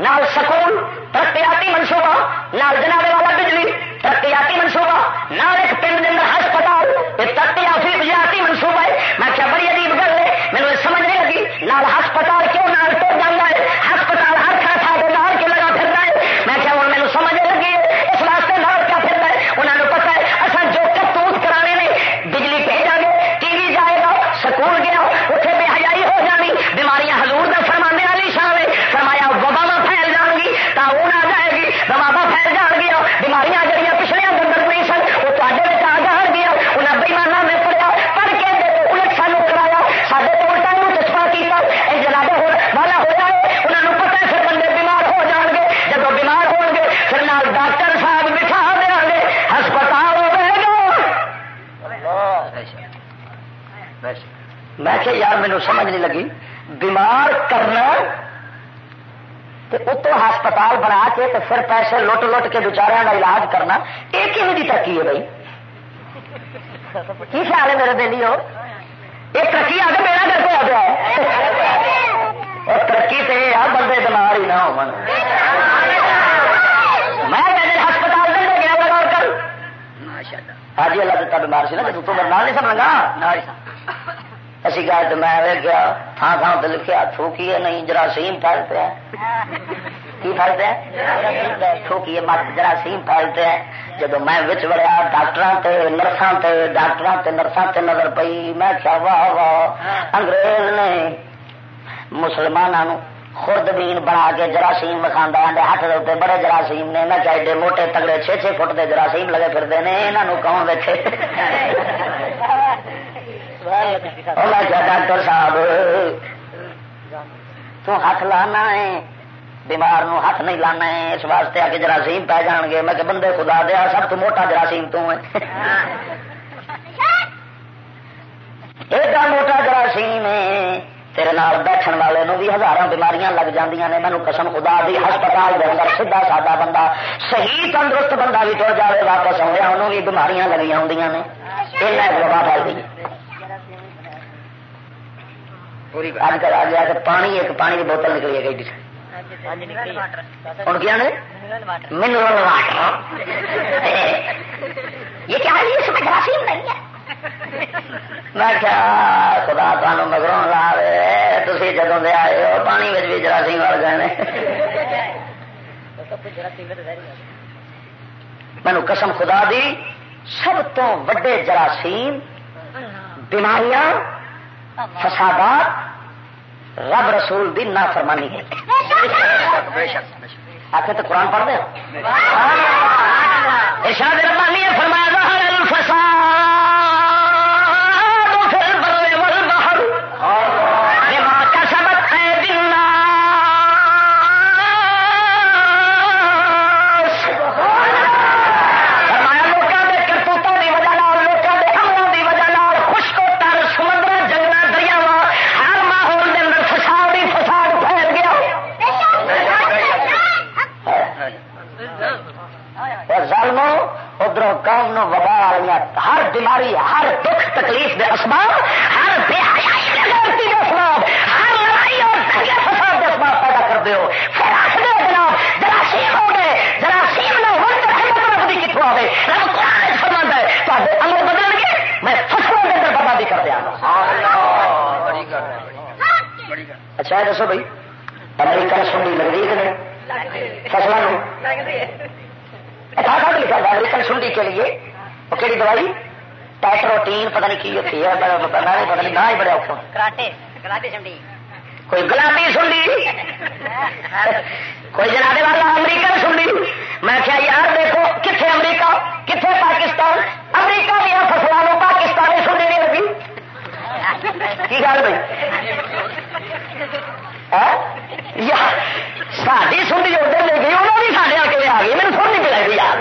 نال سکول ترقیاتی منصوبہ، نال جناب والا بجلی ترقیاتی منصوبہ، نال ایک پنڈ کے اندر ہسپتال یہ ترقیاتی بجلیاتی منصوبہ ہے میں کیا بڑی عجیب گل ہے میرے سمجھ نہیں لگی نال ہسپتال کیوں نال تو جانا ہے ہسپتال ہر کھڑا تھا تو نال کے لگا پھرنا ہے میں کیا ہوں میرے سمجھ نہیں لگی اس واسطے نال کیا پھرنا ہے انہوں نے پتا ہے اصل جو کرتوت کرانے نے بجلی بھیجا گے ٹی وی جائے گا سکول گیا اتنے بے حجائی ہو جانی بیماریاں حضور کا فرمانے والی شان ہے فرمایا وبا پھیل جان گی تعاون آ جائے گی دماغا پھیل جان گیا بیماریاں جہاں پچھلے اندر نہیں سن وہ تے آ جان گیا انہیں بےمانا میں پڑھیا پڑھ کے الٹ سانو کرایا سارے تو الٹا چشمہ کیا جناب والا ہو جائے انہوں نے پتا پھر بندے بیمار ہو جان گے جب بیمار ہو گے پھر نال ڈاکٹر صاحب بٹھا دیا گے ہسپتال رہے گا میں یار مینو سمجھ نہیں لگی۔ بیمار کرنا اتو ہسپتال بنا کے تو پھر پیسے لٹ لٹ کے بچاروں کا علاج کرنا یہ کیوں کی ترقی ہے بھائی؟ کی خیال ہے میرے دلی ہو یہ ترقی آ کے میرا کر کے آ گیا اور ترقی سے یہ بندے بیمار ہی نہ ہو میں ہسپتال دے گیا لگا کر ہاں جی اللہ دیتا بیمار سی نا تو نہ نہیں سمجھا۔ اسی گئے تو میں گیا تھان تھان تو لکھا تھوکی ہے، نہیں جراثیم پھیل پہ کی پھیل پہ تھوکی ہے، مت جراثیم پھیل پہ جب میں بچ وڑیا ڈاکٹر نرساں ڈاکٹر نرساں نظر پی میں کیا واہ واہ، انگریز نے مسلمانوں خوردبین بنا کے جراثیم وکھا ہاتھ کے اتنے بڑے جراثیم نے۔ نہ چاہیے موٹے تگڑے چھ چھ فٹ کے جراثیم لگے پھرتے ہیں یہاں کون ڈاکٹر صاحب تو ہاتھ لانا ہے۔ بیمار نو ہاتھ نہیں لانا ہے۔ اس واسطے آ کے جراثیم پی جان گے میں کہ بندے خدا دیا سب تو موٹا جراثیم تو ہے۔ ایڈا موٹا جراثیم ہے۔ تیرے نال بیٹھن والے نو بھی ہزار بیماریاں لگ جاندیاں نے۔ مینو قسم خدا دی، ہسپتال کے اندر سیدا سادہ بندہ، صحیح تندرست بندہ بھی ٹر جائے واپس آؤں انہوں بھی بیماریاں لگی ہوں نے۔ یہ وبا پھیل گئی اج کل آ گیا کہ پانی ایک پانی کی بوتل نکلی ہے گئی ہوں کیا منرل واٹر یہ کیا ہے اس میں جراثیم نہیں ہے میں کیا خدا تمہیں مگروں لا رہے تھی جدوں دے آئے ہو پانی میں بھی جراثیم وڑ گئے مینو قسم خدا دی سب تو وڈے جراثیم بیماریاں فسادات رب رسول دی نا فرمانی ہے۔ آخر تو قرآن پڑھ دیں ارشاد ربانی فرمایا الفساد دسو بھائی امریکہ سنی لگ رہی ہے کہ فصلوں لکھا تھا امریکن سنڈی کے لیے وہ کہڑی دوائی پیٹروٹین پتہ نہیں کی ہوتی ہے پتہ نہیں پتہ نہیں نہ ہی بڑے اوکھے کوئی گلابی سنڈی کوئی جناب والا امریکن سنڈی میں کیا یار دیکھو کتنے امریکہ کتنے پاکستان امریکہ دیا فصلوں پاکستانی سنڈی نہیں لگی کی گل بھائی ساری سنڈی ادھر لے گئی، انہوں بھی سارے آ کے آ گئی۔ میرے سن نہیں پہ یار۔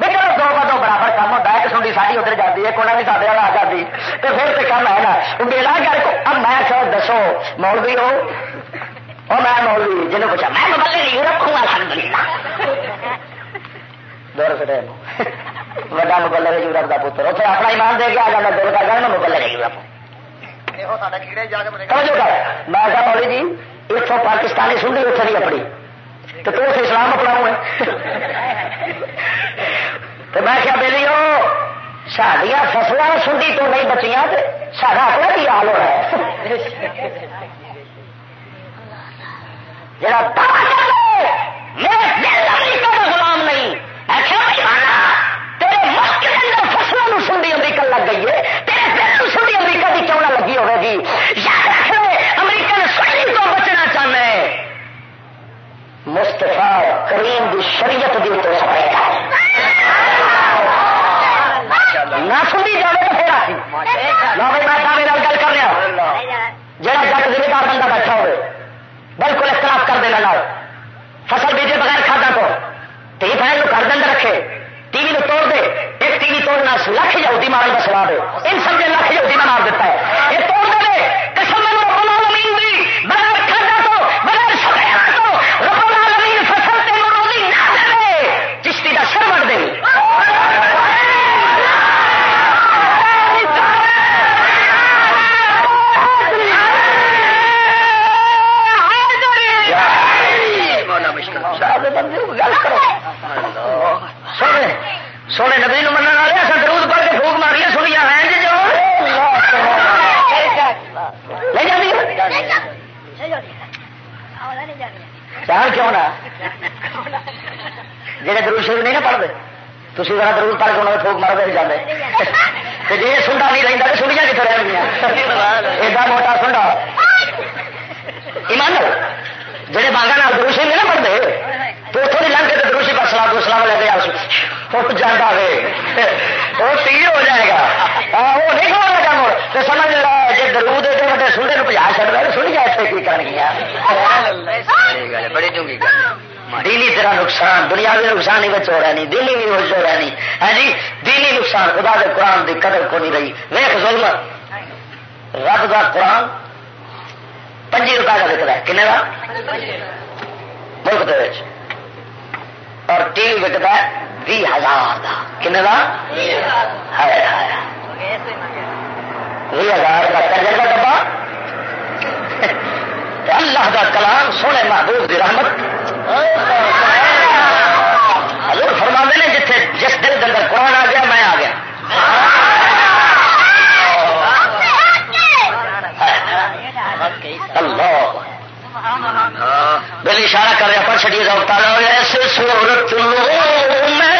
چلو دو بدو برابر کام ہوتا ہے سنڈی ساری ادھر جاتی ہے کونا بھی سارے آ جاتی تو پھر تو کم ہے نا۔ میرا گھر کو۔ اب میں چل دسو، مولوی ہو۔ اور میں مولوی، جنہوں پوچھا، میں مبلے یورپ ہوں الحمد للہ دور سے بڑا مبلر یورپ کا پتر۔ اتنے اپنا ایمان دے کے آ جانا دور کا گھر میں مبلر یورپ۔ میں کہا مولی جی اتوں پاکستانی سنڈی اتنے نہیں اپنی۔ تو تو اسلام اپنا تو میں کیا بہلی ہو سڈیا فصل سنڈی تو نہیں بچیاں سارا اپنا کی حال ہو رہا ہے؟ جڑا غلام نہیں۔ ایسا تیرے ملک کے اندر فصلوں سنڈی امریکہ لگ گئی ہے۔ امریکہ کی کیوں نہ لگی ہوگی جی؟ گی یاد رکھ امریکہ نے سنڈی تو بچنا چاہنا ہے۔ مستفا کریم دی شریعت دی تو سپرے گا نہ سنی جائے تو پھر آتی نہ بھائی، میں میرا گل کر رہا جہاں جٹ ذمہ دار بندہ بیٹھا ہوئے، بالکل اختلاف کر دینا لاؤ فصل بیجے بغیر کھادا تو ٹی فائن گھر دن رکھے۔ ٹی وی توڑ دے ایک ٹی وی توڑنا لکھ جاؤ مارن کا سواد ہے۔ ان سب نے لکھ جاؤ میں مار دیتا ہے۔ یہ توڑ دے، قسم سونے نبی نو من والے اصل درود پڑھ کے پھوک ماری سنیا ہے جی جو۔ چار کیوں نہ۔ جہے درود شریف نہیں نا پڑھتے تھی ذرا درود پڑھ کے انہوں نے پھوک مار دے جانے جی سنڈا نہیں رہتا تو سنیا کتنے رہ گیا ایڈا موٹا سنڈا ایمان جہے باغا درود شریف نہیں نا پڑھتے تو نہیں لنگ کے دروشی پر سلام دو سلام لے گیا اٹھ جانا ہے وہ تیر ہو جائے گا۔ وہ نہیں کھا لگا مڑ تو سمجھ لو جی درود ایڈے وڈے سنڈے کو پجا چڑ رہے سنی جائے اتنے کی کر گیا بڑی چنگی دینی تیرا نقصان دنیا بھی نقصان ہی بچ ہو رہا نہیں دینی بھی ہو رہا نہیں ہے جی دینی نقصان خدا کے قرآن کی قدر کو نہیں رہی۔ ویخ ظلم رب کا قرآن پنجی روپئے کا وکتا ہے۔ کنے کا ملک اور ٹی وی وکتا بھی ہزار کا۔ کن کا؟ بھی ہزار کا کرجر کا ڈبا اللہ کا کلام سونے محبوب دی رحمت حضور فرما نے جتھے جس دل کے اندر قرآن آ گیا میں آ گیا اللہ بل اشارہ کر رہا پر چڑیے گا تعالیٰ ایسے سورت میں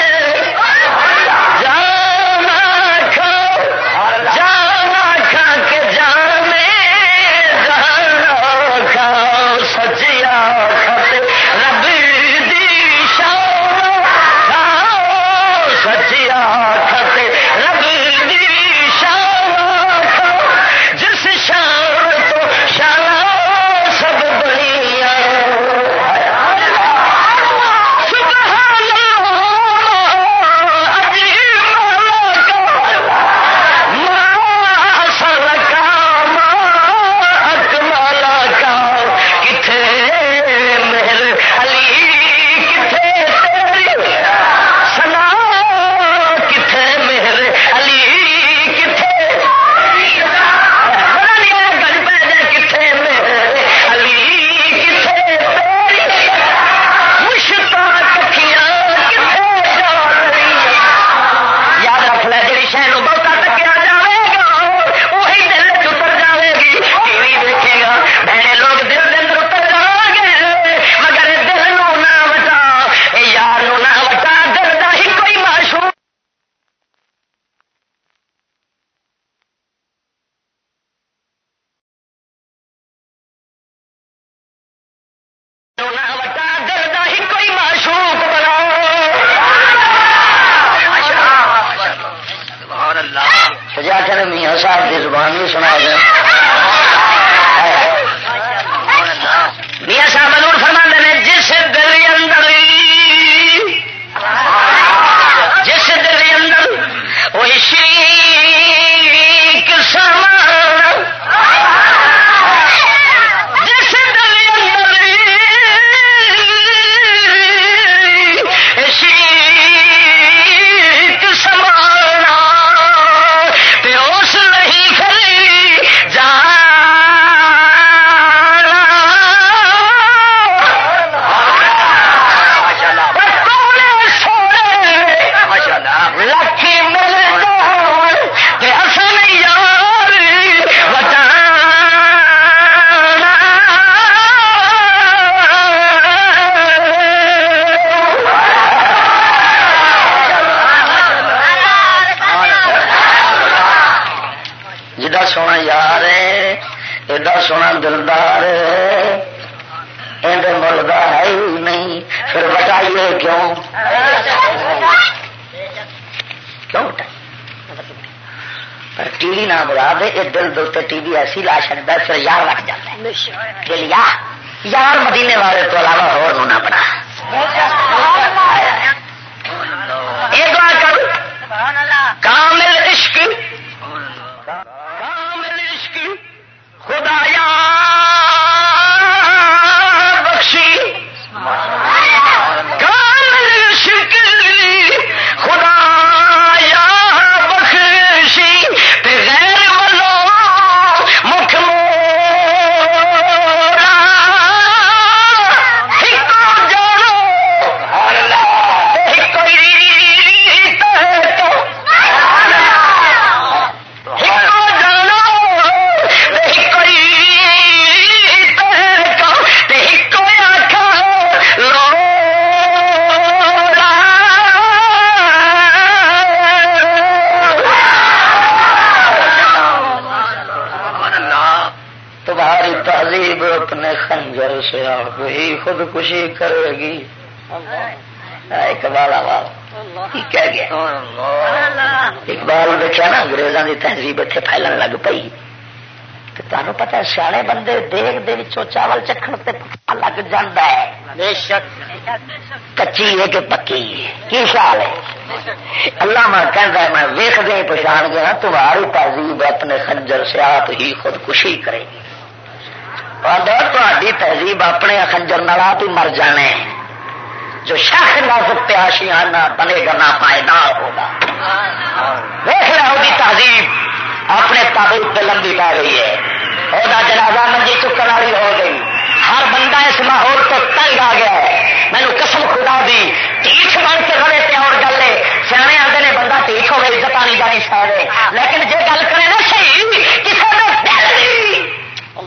لگ جاتا یار مدینے والا خودکشی کرے گی۔ اقبال آواز۔ کہہ گیا۔ اقبال دیکھا نا انگریزوں کی تہذیب اتنے پھیلن لگ پئی۔ تمہیں پتا سیانے بندے دیگ دے چاول چکھن تے پتا لگ ہے۔ کچی ہے کہ پکی کی خیال ہے؟ اللہ میں کہہ میں ویخ دے پچھان گیا تمہاری تہذیب اپنے خنجر سے آپ ہی خودکشی کرے گی۔ تاری تہذیب اپنے خنجر نال ہی مر جانے جو شخص نازک پہ آشیانہ بنے گا، نہ پائیدار ہوگا۔ دیکھ رہا ہوگی تہذیب اپنے تابوت پہ لمبی پا رہی ہے۔ وہ جنازہ منجی چکن والی ہو گئی۔ ہر بندہ اس ماحول تو تنگ آ گیا ہے۔ مینو قسم خدا دی ٹھیک بن کے رہے پہ اور گل ہے۔ سیانے آتے نے بندہ ٹھیک ہوگا عزت آنی جانی شاید لیکن جی گل کرے نا صحیح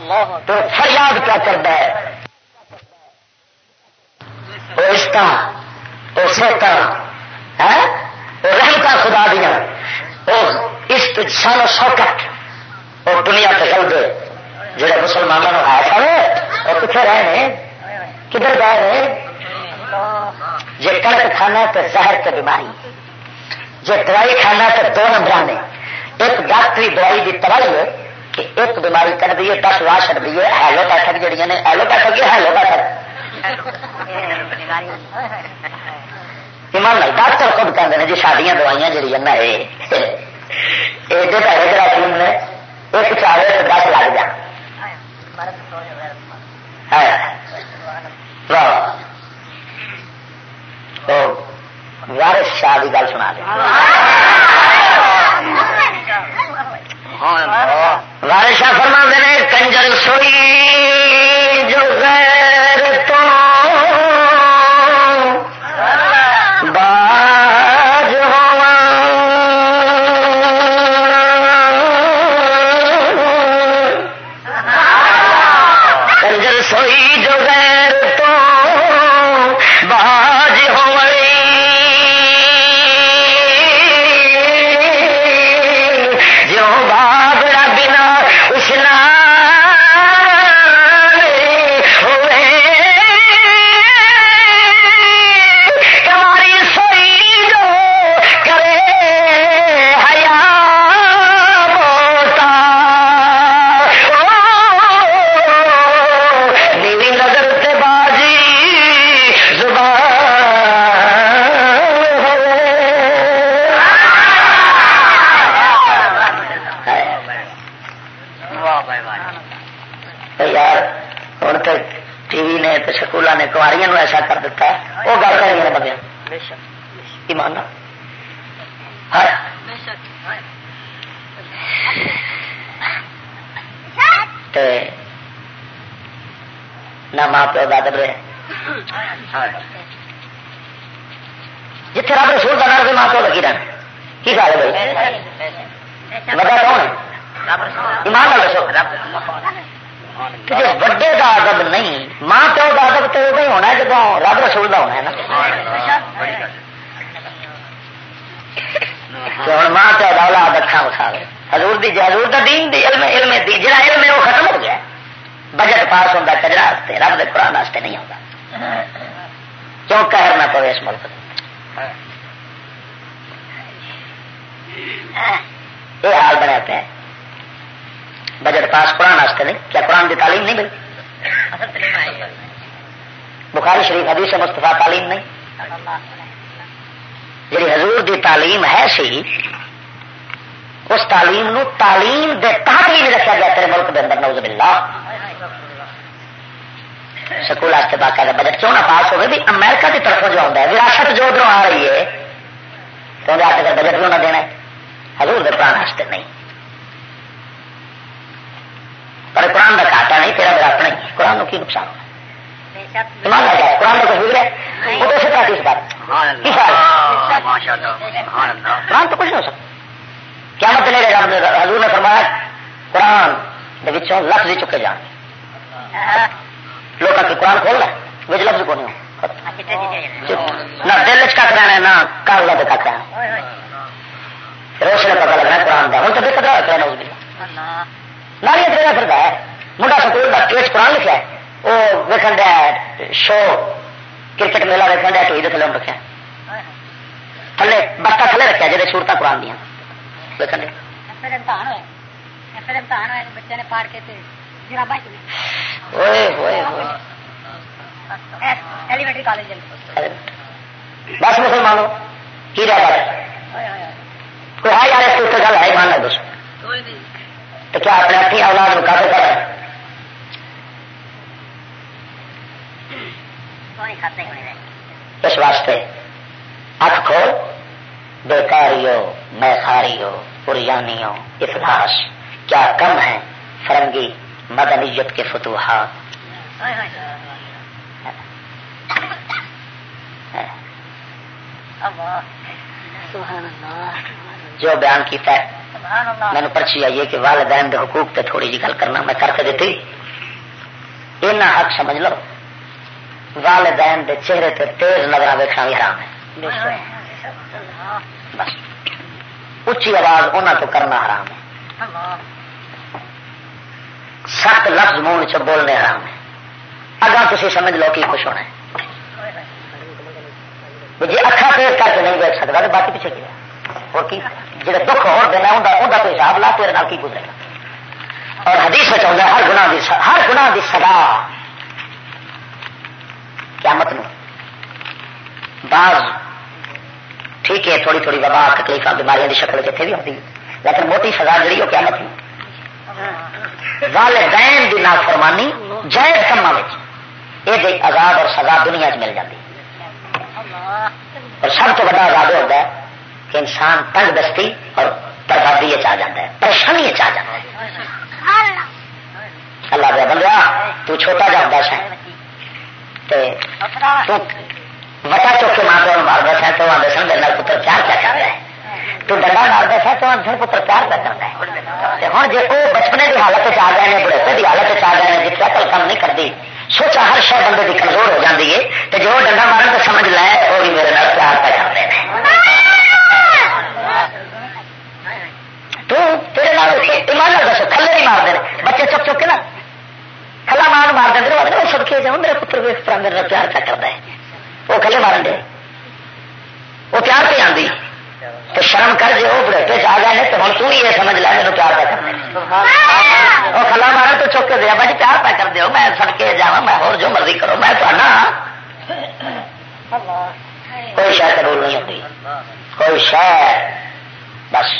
تو فریاد کیا کرتا ہے؟ وہ اس وہ سیتا ہے؟ وہ رحمتا خدا دیا۔ وہ اس شوکت، وہ دنیا کے غلبے۔ جڑے مسلمانوں نے آیا سر وہ کتنے رہے ہیں؟ کدھر گئے ہیں؟ جی کڑک کھانا تو زہر کی بیماری۔ جی دوائی کھانا تو دو نمبر نے ایک ڈاکٹری دوائی کی تباہی ہے کہ ایک بیماری کر دیے دس لا چڑ دیے ہیلو بیٹھک جہیا نے ہیلو بیٹھک یہ ہیلو بیٹھک۔ ایمان نہیں ڈاکٹر خود کہتے ہیں جی سڈیا دوائیاں جہیا نا ایڈے پیسے جراثیم نے ایک چاہے تو دس لگ جا۔ وارس شاہ کی گل سنا دیں وارشا فرما نے کنجر سوئی۔ تعلیم ہے سی اس تعلیم نو تعلیم دے تحت بھی نہیں رکھا گیا تیرے ملک کے اندر نوز باللہ۔ سکول واسطے باقاعدہ بجٹ کیوں نہ پاس ہوگی بھی امریکہ کی طرف جو آتا ہے وراثت جو ادھر آ رہی ہے تو بجٹ کیوں نہ دینا ہے؟ حضور دے پران واسطے نہیں۔ پر قرآن کا کھاٹا نہیں تیرا میرا اپنا ہی۔ قرآن کی نقصان؟ ایمان لگا ہے قرآن کا کچھ ہے وہ تو سکتا کس بات قرآن تو کچھ نہیں ہو سکتا. کیا مت لے رہے حضور نے فرمایا قرآن لفظ چکے جان۔ لوگ قرآن کھول رہا ہے لفظ کو نہیں نہ دل چک رہنا نہ کاغذ کھ رہنا روشن پتا لگنا قرآن کا ہوں تو دقت ہے نہ یہ دینا پھر ہے منڈا سکول کا کیس قرآن لکھا ہے۔ وہ ویکن دیا شو کرکٹ میلہ ویکن دیا ٹوئی تھلے رکھا تھلے بٹا تھلے رکھا جی سورتیں قرآن دیا بس مسلمانوں کی رہا کوئی ہے یار اس گل ہے مان لگ تو کیا اپنے اپنی اولاد کافی کر اس واسطے اکھ کھول بیکاریو میں خاریو پریانیوں افلاس کیا کم ہے فرنگی مدنیت کے فتوحات۔ جو بیان کیتا ہے میں نے پرچی آئی ہے کہ والدین دے حقوق تے تھوڑی جی گل کرنا میں کر کے دیتی۔ اینا حق سمجھ لو۔ والدین دے چہرے تے تیز نظر ویکھنا بھی حرام ہے بس۔ اچھی آواز انہوں تو کرنا حرام ہے۔ سخت لفظ منہ چ بولنے حرام ہے اگر تھی سمجھ لو کہ خوش ہونا ہے۔ جی اکھا پیش کر کے نہیں دیکھ سکتا تو باقی پیچھے کیا اور کی؟ جی دکھ ہو دینا ان کا تو حساب لا تیرے کی گزرے۔ گا اور حدیث میں چاہتا ہر گنا ہر گنا کی سدا قیامت میں بعض ٹھیک ہے، تھوڑی تھوڑی وبا، تکلیف بیماریاں کی شکل کتنے بھی ہوتی لیکن موٹی سزا جڑی وہ قیامت میں والدین کی نافرمانی جائز کما یہ عذاب اور سزا دنیا چ مل جاتی اور سب تو بڑا عذاب ہوتا ہے کہ انسان تنگ دستی اور بربادی آ جاتا ہے، پریشانی آ جاتا ہے۔ اللہ بندہ تو چھوٹا جا ہے وٹا چوک کے ماں پیو مار دس ہے تو آدھے سن میرے پتر پیار کیا کر رہا ہے تو ڈنڈا مار دس ہے تو آدھے پتر پیار کیا کرتا ہے ہوں جی وہ بچپنے کی حالت آ گئے ہیں بڑھپے کی حالت آ گئے ہیں جتنا کل کام نہیں کرتی سوچا ہر شہ بندے کی کمزور ہو جاتی ہے تو جو ڈنڈا مارن تو سمجھ لے وہ بھی میرے پیار پہ کرتے ہیں تو تیرے ایمان دسو کھلے نہیں مارتے بچے چک چک کے نا کھلا مار مار دیں وہ سڑکے جاؤ میرے پتر ویس طرح میرے پیار پہ کرتا ہے وہ کھلے مارن دے وہ پیار پہ آتی تو شرم کر جی وہ بڑھے آ گئے تو ہوں تو ہی یہ سمجھ لے میرے پیار پہ کرنا وہ کھلا مارا تو چک کے دیا بھائی جی پیار پہ کر دو میں سڑکے جا میں اور جو مرضی کرو، میں تو کوئی شہ قبول نہیں ہوتی۔ کوئی شہ بس۔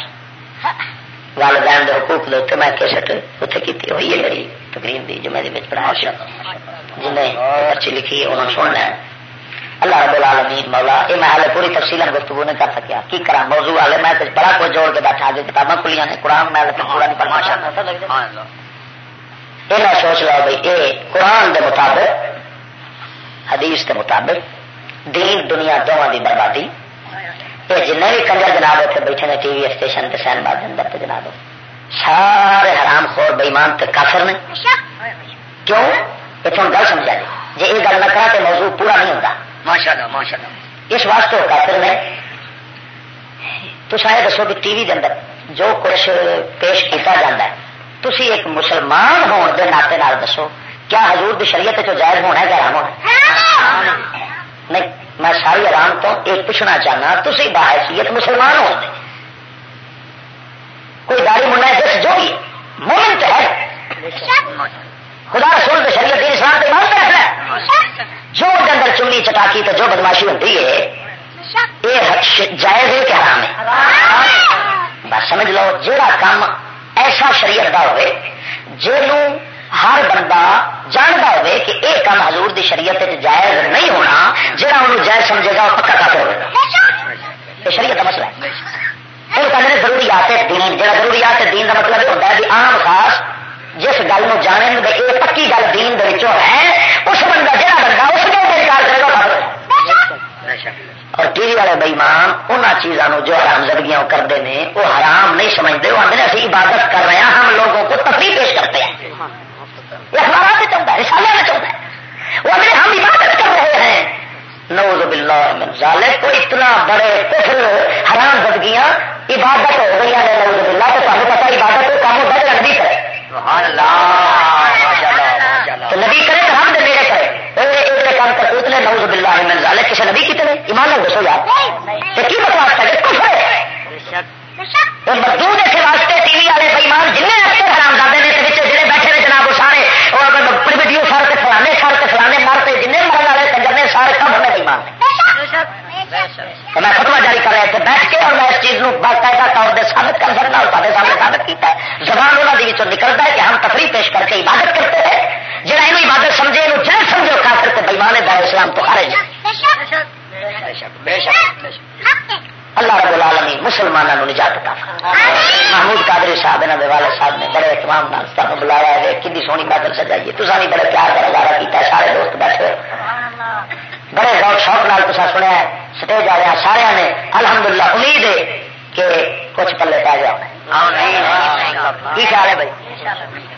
والدین کے حقوق دے میں کیسٹ اتنے کی ہوئی ہے میری تقریب بھی جو میرے پڑھایا جنہیں اچھی لکھی انہوں نے سن لیں اللہ رب العالمین مولا یہ میں حالے پوری تفصیل گفتگو نہیں کر سکیا۔ کی کرا موضوع والے میں بڑا کچھ جوڑ کے بیٹھا جو کتابیں کھلیاں نے قرآن میں پورا نہیں پڑھنا یہ نہ سوچ لو بھائی یہ قرآن کے مطابق حدیث کے مطابق دین دنیا دونوں کی بربادی۔ یہ جن بھی کنجر جناب اتنے بیٹھے نے ٹی وی اسٹیشن کے سین باد اندر تو جناب۔ سارے حرام خور بےمان کافر نے۔ کیوں؟ اتوں گل سمجھا جی۔ جی یہ گل نہ کرا تو موضوع پورا نہیں ہوتا ماشاء اللہ ماشاء اللہ اس واسطے وہ کافر نے تو شاید دسو کہ ٹی وی کے اندر جو کچھ پیش کیتا جاتا ہے تھی ایک مسلمان ہونے کے ناطے نال دسو، کیا حضور کی شریعت جو جائز ہونا ہے کہ آرام ہونا نہیں، میں ساری آرام تو ایک پوچھنا چاہنا تھی باحثیت مسلمان ہو کوئی داری منڈا جس جو بھی مومن تو ہے۔ خدا رسول کے شریعت اسلام کے مان رکھنا جو اندر چنی چٹاکی تو جو بدماشی ہوتی ہے یہ جائز ہے کہ حرام ہے؟ بس سمجھ لو جہاں کام ایسا شریعت کا ہوئے جنوں ہر بندہ جانتا ہوئے کہ یہ کام حضور دی شریعت جائز نہیں ہونا جہاں انہوں جائز سمجھے گا وہ پکا کافر ہوگا یہ شریعت کا مسئلہ ہے۔ کہتے ہیں ضروریات دین جہاں ضروریات دین کا مطلب یہ ہوتا ہے کہ عام خاص جس گل میں جانے یہ پکی گل دین ہے، اس بندہ جہاں بندہ اس کو انکار کرے گا اور ٹی وی والے بئیمان ان چیزوں جو حرام زدگیاں کرتے ہیں، وہ حرام نہیں سمجھتے۔ وہ آدھے اسی عبادت کر رہے ہیں، ہم لوگوں کو تفریح پیش کرتے ہیں۔ یہ اخبارات میں چلتا ہے رسالے میں چلتا ہے۔ وہ آدھے ہم عبادت کر رہے ہیں۔ نوز باللہ من ذالک کو اتنا بڑے کفر حرام زدگیاں عبادت ہو گئی ہیں نوز باللہ تو تمہیں پتا عبادت کو کام ہوتا ہے۔ تو نبی کرے تو ہم میرے کرے۔ ایک کام کر اتنے نوز باللہ من ذالک کسی نبی کتنے ایمان لگ دسو یار۔ تو کی بکواس کرے کفر ہے۔ واسطے ٹی وی والے بےمان جن رستے حرام زادے نے جڑے بیٹھے نے جناب وہ سارے اور ویڈیو سر کے فلانے سر کے فلانے مرتے جن مرن والے کنجر نے سارے کم نے بےمان میں فتوا جاری کر رہا تھے بیٹھ کے اور میں اس چیز باقاعدہ طور سے ثابت کر سکتا اور سارے سامنے ثابت کیا ہے زبان انہوں نے نکلتا ہے کہ ہم تفریح پیش کر کے عبادت کرتے ہیں۔ جہاں یہ عبادت سمجھے یہ جن سمجھو کافر کے بےمان دار اسلام تو خارج۔ اللہ رب العالمین مسلمانوں نجات عطا محمود قادری صاحب انہوں نے والد صاحب نے بڑے اہتمام نال بلایا ہے کنی سونی بادل سجائیے تو بھی بڑے پیار کا نظارہ کیا سارے دوست بیٹھے بڑے غور شوق نال تو سنیا سٹیج آ رہا سارا نے الحمدللہ امید ہے کہ کچھ پلے پی جاؤ کی خیال ہے بھائی؟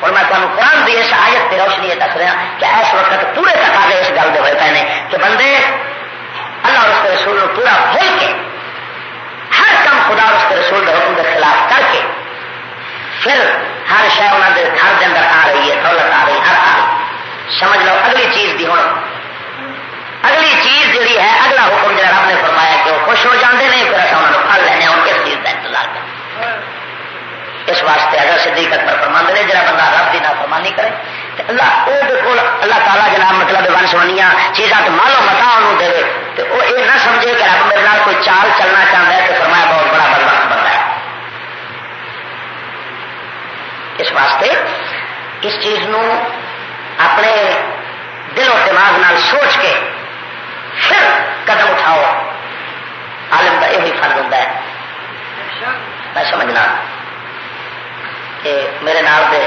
اور میں تمہیں قرآن بھی اس آیت کی روشنی یہ دس رہا کہ اس وقت پورے تک آگے اس گل دے ہوئے پے کہ بندے، اللہ اور اس کے رسول کو پورا بھول کے، ہر کام خدا اور اس کے رسول کے حکم کے خلاف کر کے، پھر ہر شہ انہوں کے گھر کے اندر آ رہی ہے، دولت آ رہی ہر آ رہی سمجھ لو، اگلی چیز دی ہوں۔ اگلی چیز جی ہے، اگلا حکم جہاں رب نے فرمایا کہ وہ خوش ہو جاتے ہیں پھر اصل انہوں پڑھ لینا ان کس چیز کا انتظار کریں اس واسطے اگر صدیق اکبر فرماند نے، جڑا بندہ رب کرے اللہ وہ اللہ تعالیٰ جناب مطلب ون سونیا چیزاں تو مالو متا انہوں دے تو وہ یہ نہ سمجھے کہ رب میرے نال کوئی چال چلنا چاہتا ہے تو فرمایا بہت بڑا بدبخت بندہ ہے۔ اس واسطے اس چیز نو اپنے دل و دماغ نال سوچ کے پھر قدم اٹھاؤ۔ عالم کا یہ فرض ہوتا ہے۔ میں سمجھنا کہ میرے نال دے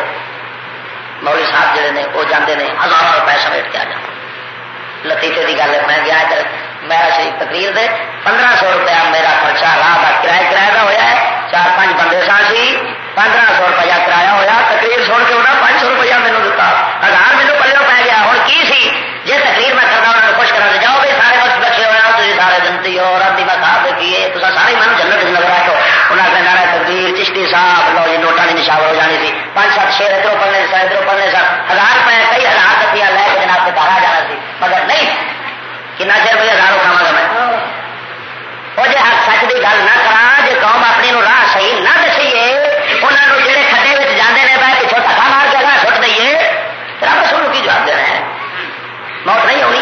مولوی صاحب جڑے نے، وہ جانے نے، ہزاروں روپئے سمیٹ کے آ جانا لطیفے کی گل ہے، میں گیا میرا سی تقریر دے پندرہ سو روپیہ میرا خرچہ راہ کا کرایہ کرایہ کا ہوا ہے۔ چار پانچ بندے سا سی، پندرہ سو روپیہ کرایہ ہوا تقریر سن کے انہیں پانچ سو روپیہ مینو دتا۔ ہزار مینو پلو پی گیا۔ ہوں کی سی؟ جی تقریر میں کرتا انہوں نے خوش کرا جاؤ بھی سارے وقت بچے ہوا تھی سارے جنتی ہو، رب کی میں کیے تو سارے من جنت نظر آ انہیں کہنا تقریر چشتی صاحب، لو جی نوٹا کی نشاور ہو جانی تھی پانچ سات شیر ادھر پڑھنے سن ادھر پڑھنے سن ہزار روپیہ کئی ہزار روپیہ لے کے جناب کے باہر جانا سی مگر نہیں کنا چیر بھائی ہزاروں اٹھاوا گا میں وہ جی ہر سچ کی گل نہ کرا جی قوم اپنی نو راہ صحیح نہ دسیے انہوں نے جہے کھڈے جانے نے بہت پچھوں ٹکا مار کے راہ سٹ دئیے، رب سنو کی جواب دینا ہے۔ موت نہیں ہونی۔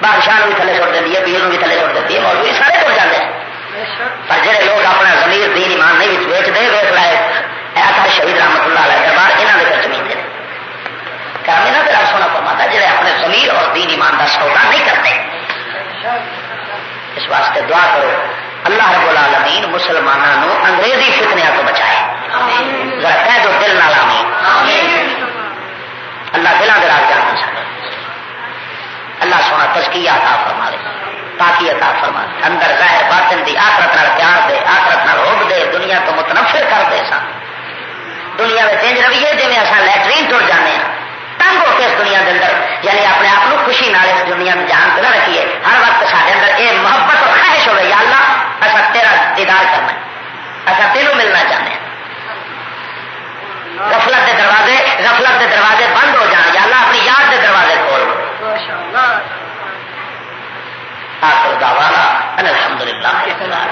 بادشاہ بھی تھلے کرنے نا پھر آپ سونا فرماتا جڑے اپنے زمین اور دین ایمان کا سودا نہیں کرتے۔ اس واسطے دعا کرو، اللہ رب العالمین مسلمانوں انگریزی فتنیا تو بچائے۔ ذرا کہہ دو دل نال آمین۔ اللہ دلا دلا جانا چاہے اللہ سونا تسکی عطا فرما دے تاکہ عطا فرما لے اندر ظاہر باطن دی آخرت نال پیار دے، آخرت نال دے، دنیا تو متنفر کر دے سن۔ دنیا میں چینج رویے جی میں اصل لیٹرین تر جانے تنگ ہو کے اس دنیا کے اندر یعنی اپنے آپ کو خوشی نال اس دنیا میں جان تو نہ رکھیے۔ ہر وقت سارے اندر یہ محبت اور خواہش ہو رہی اللہ اصا تیرا دیدار کرنا اصا اچھا تینوں ملنا چاہتے ہیں۔ غفلت کے دروازے، غفلت کے دروازے بند ہو جان۔ یا اللہ، اپنی یاد کے دروازے کھول آخر دعوانا الحمدللہ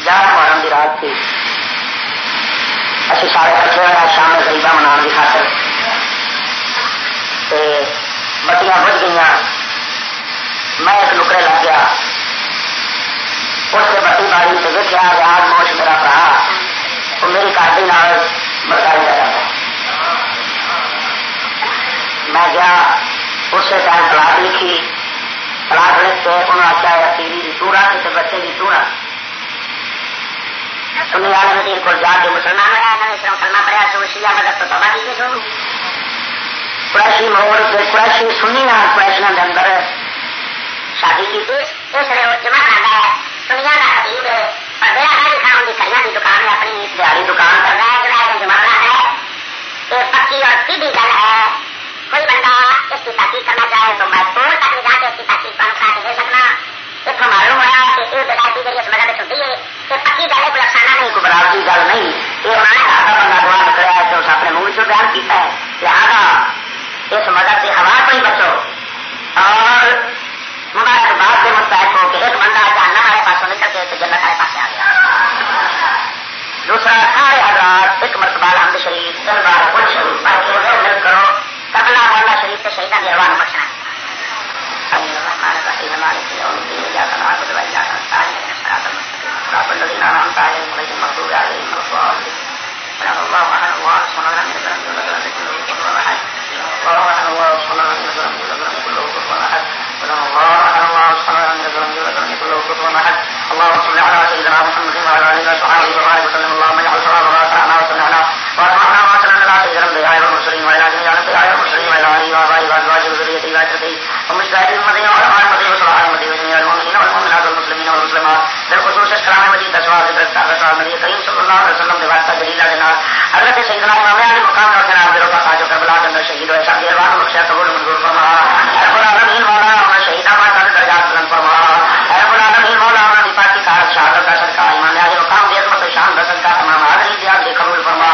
یار محرم کی رات تھی۔ اچھے سارے کچھ ہوئے شام غریبا منا کی خاطر بتیاں بج گئی میں ایک نکرے لگ گیا۔ اس سے بتی باری سے دیکھا آج موش میرا پڑا وہ میری کاٹی نال برتائی جا رہا۔ میں گیا اسے ٹائم پلاٹ لکھی۔ پلاٹ لکھ کے انہوں نے آخیا تیری کی ٹورا کسی بچے کی ٹورا سنی والے ندی کو جا کے مسلمان کرنا پڑا سو شیعہ مدد تو تباہ کی سو قریشی موڑ کے قریشی سنی نہ قریشیاں کے اندر شادی کی تھی اس لیے وہ جمع کرتا ہے سنیا کا حبیب ہے اور میرا ہے دکھا ان کی کڑیاں کی دکان ہے، اپنی دیہی دکان کر رہا ہے جو ہے جمع ہے۔ یہ پکی اور سیدھی گل ہے، کوئی بندہ اس کی تحقیق کرنا چاہے تو میں دور تک جا کے اس کی تحقیق کو کرا کے دے سکنا۔ اتوں معلوم ہوا کہ یہ جی مدد ہے۔ پکی گل کوئی افسانہ نہیں، کوئی گل نہیں۔ یہ بندہ نکلا ہے تو اس اپنے منہ چ بیان ہے۔ اس مدد ہوا کو ہی بچو۔ اور کے مستحق ہو کہ ایک بندہ جاننا والے پاسوں نکل کے جنت والے پاس آ گیا۔ دوسرا، سارے حضرات ایک مرتبہ شریف، تین بار کل شریف پڑھ کے مل کرو۔ کربلا مولا شریف سے شہیدان کی روان بخشنا الذين انعمت عليهم غير المغضوب عليهم ولا الضالين الله احد الله الصمد لم يلد ولم يولد ولم يكن له كفوا الله احد الله الصمد لم يلد ولم يولد ولم يكن له كفوا احد الله احد الله الصمد لم يلد ولم يولد ولم يكن له كفوا اللهم صل على سيدنا محمد وعلى اله وصحبه وبارك وسلم اللهم اجعل ثواب ما سمعنا وسمعنا واسمعنا ما سمعنا لا سيدنا الانبياء والمرسلين وعلى جميع الانبياء والمرسلين وعلى اله وابائه وازواجه وذريته وعترته ومجتهد المدينه وعلماء المدينه وصلاح المدينه وجميع المؤمنين والمؤمنات والمسلمين والمسلمات. بالخصوص اسلام مجید اسوار ذکر رسول کریم صلی اللہ علیہ وسلم کے واسطہ جلیلہ جناب حضرت سیدنا امام علی مقام اور جناب دل کا جو کربلا کے اندر شہید ہوئے سب دیوان بخشا قبول منظور فرما رب العالمین مولا انہاں شہیداں ماں درجات بلند فرما رب العالمین مولا انہاں دی پاکی کار شہادت کا صدقہ ایمان علی مقام دی عظمت شان کا صدقہ تمام حاضرین دی قبول فرما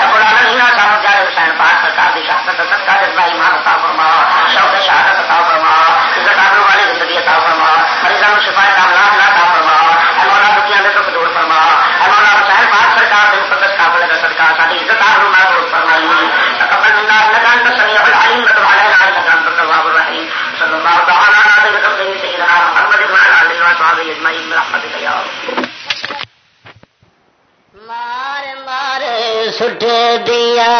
رب العالمین حسین پاک سرکار دی شہادت کا جذبہ ایمان عطا فرما، شوق شہادت عطا فرما، عزت آبرو والی زندگی عطا فرما مریضاں کو شفا کاملات عطا فرما، اے مولا دے دور فرما، اے مولا حسین پاک سرکار دے مقدس قابل کا ساری عزت آبرو محفوظ فرمائی۔ تقبل منا انك انت السميع العليم وتب علينا انك انت التواب الرحيم صلى الله تعالى على سيدنا محمد وعلى اله وصحبه اجمعين برحمتك يا رب مار مار سٹ دیا۔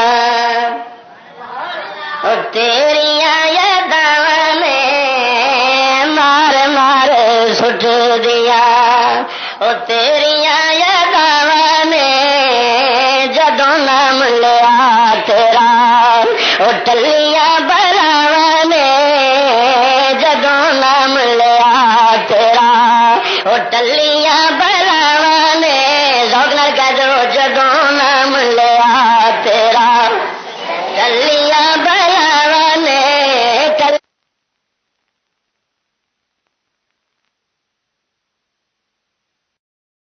تیریا یاداں میں مار مار سٹ دیا۔ وہ تیری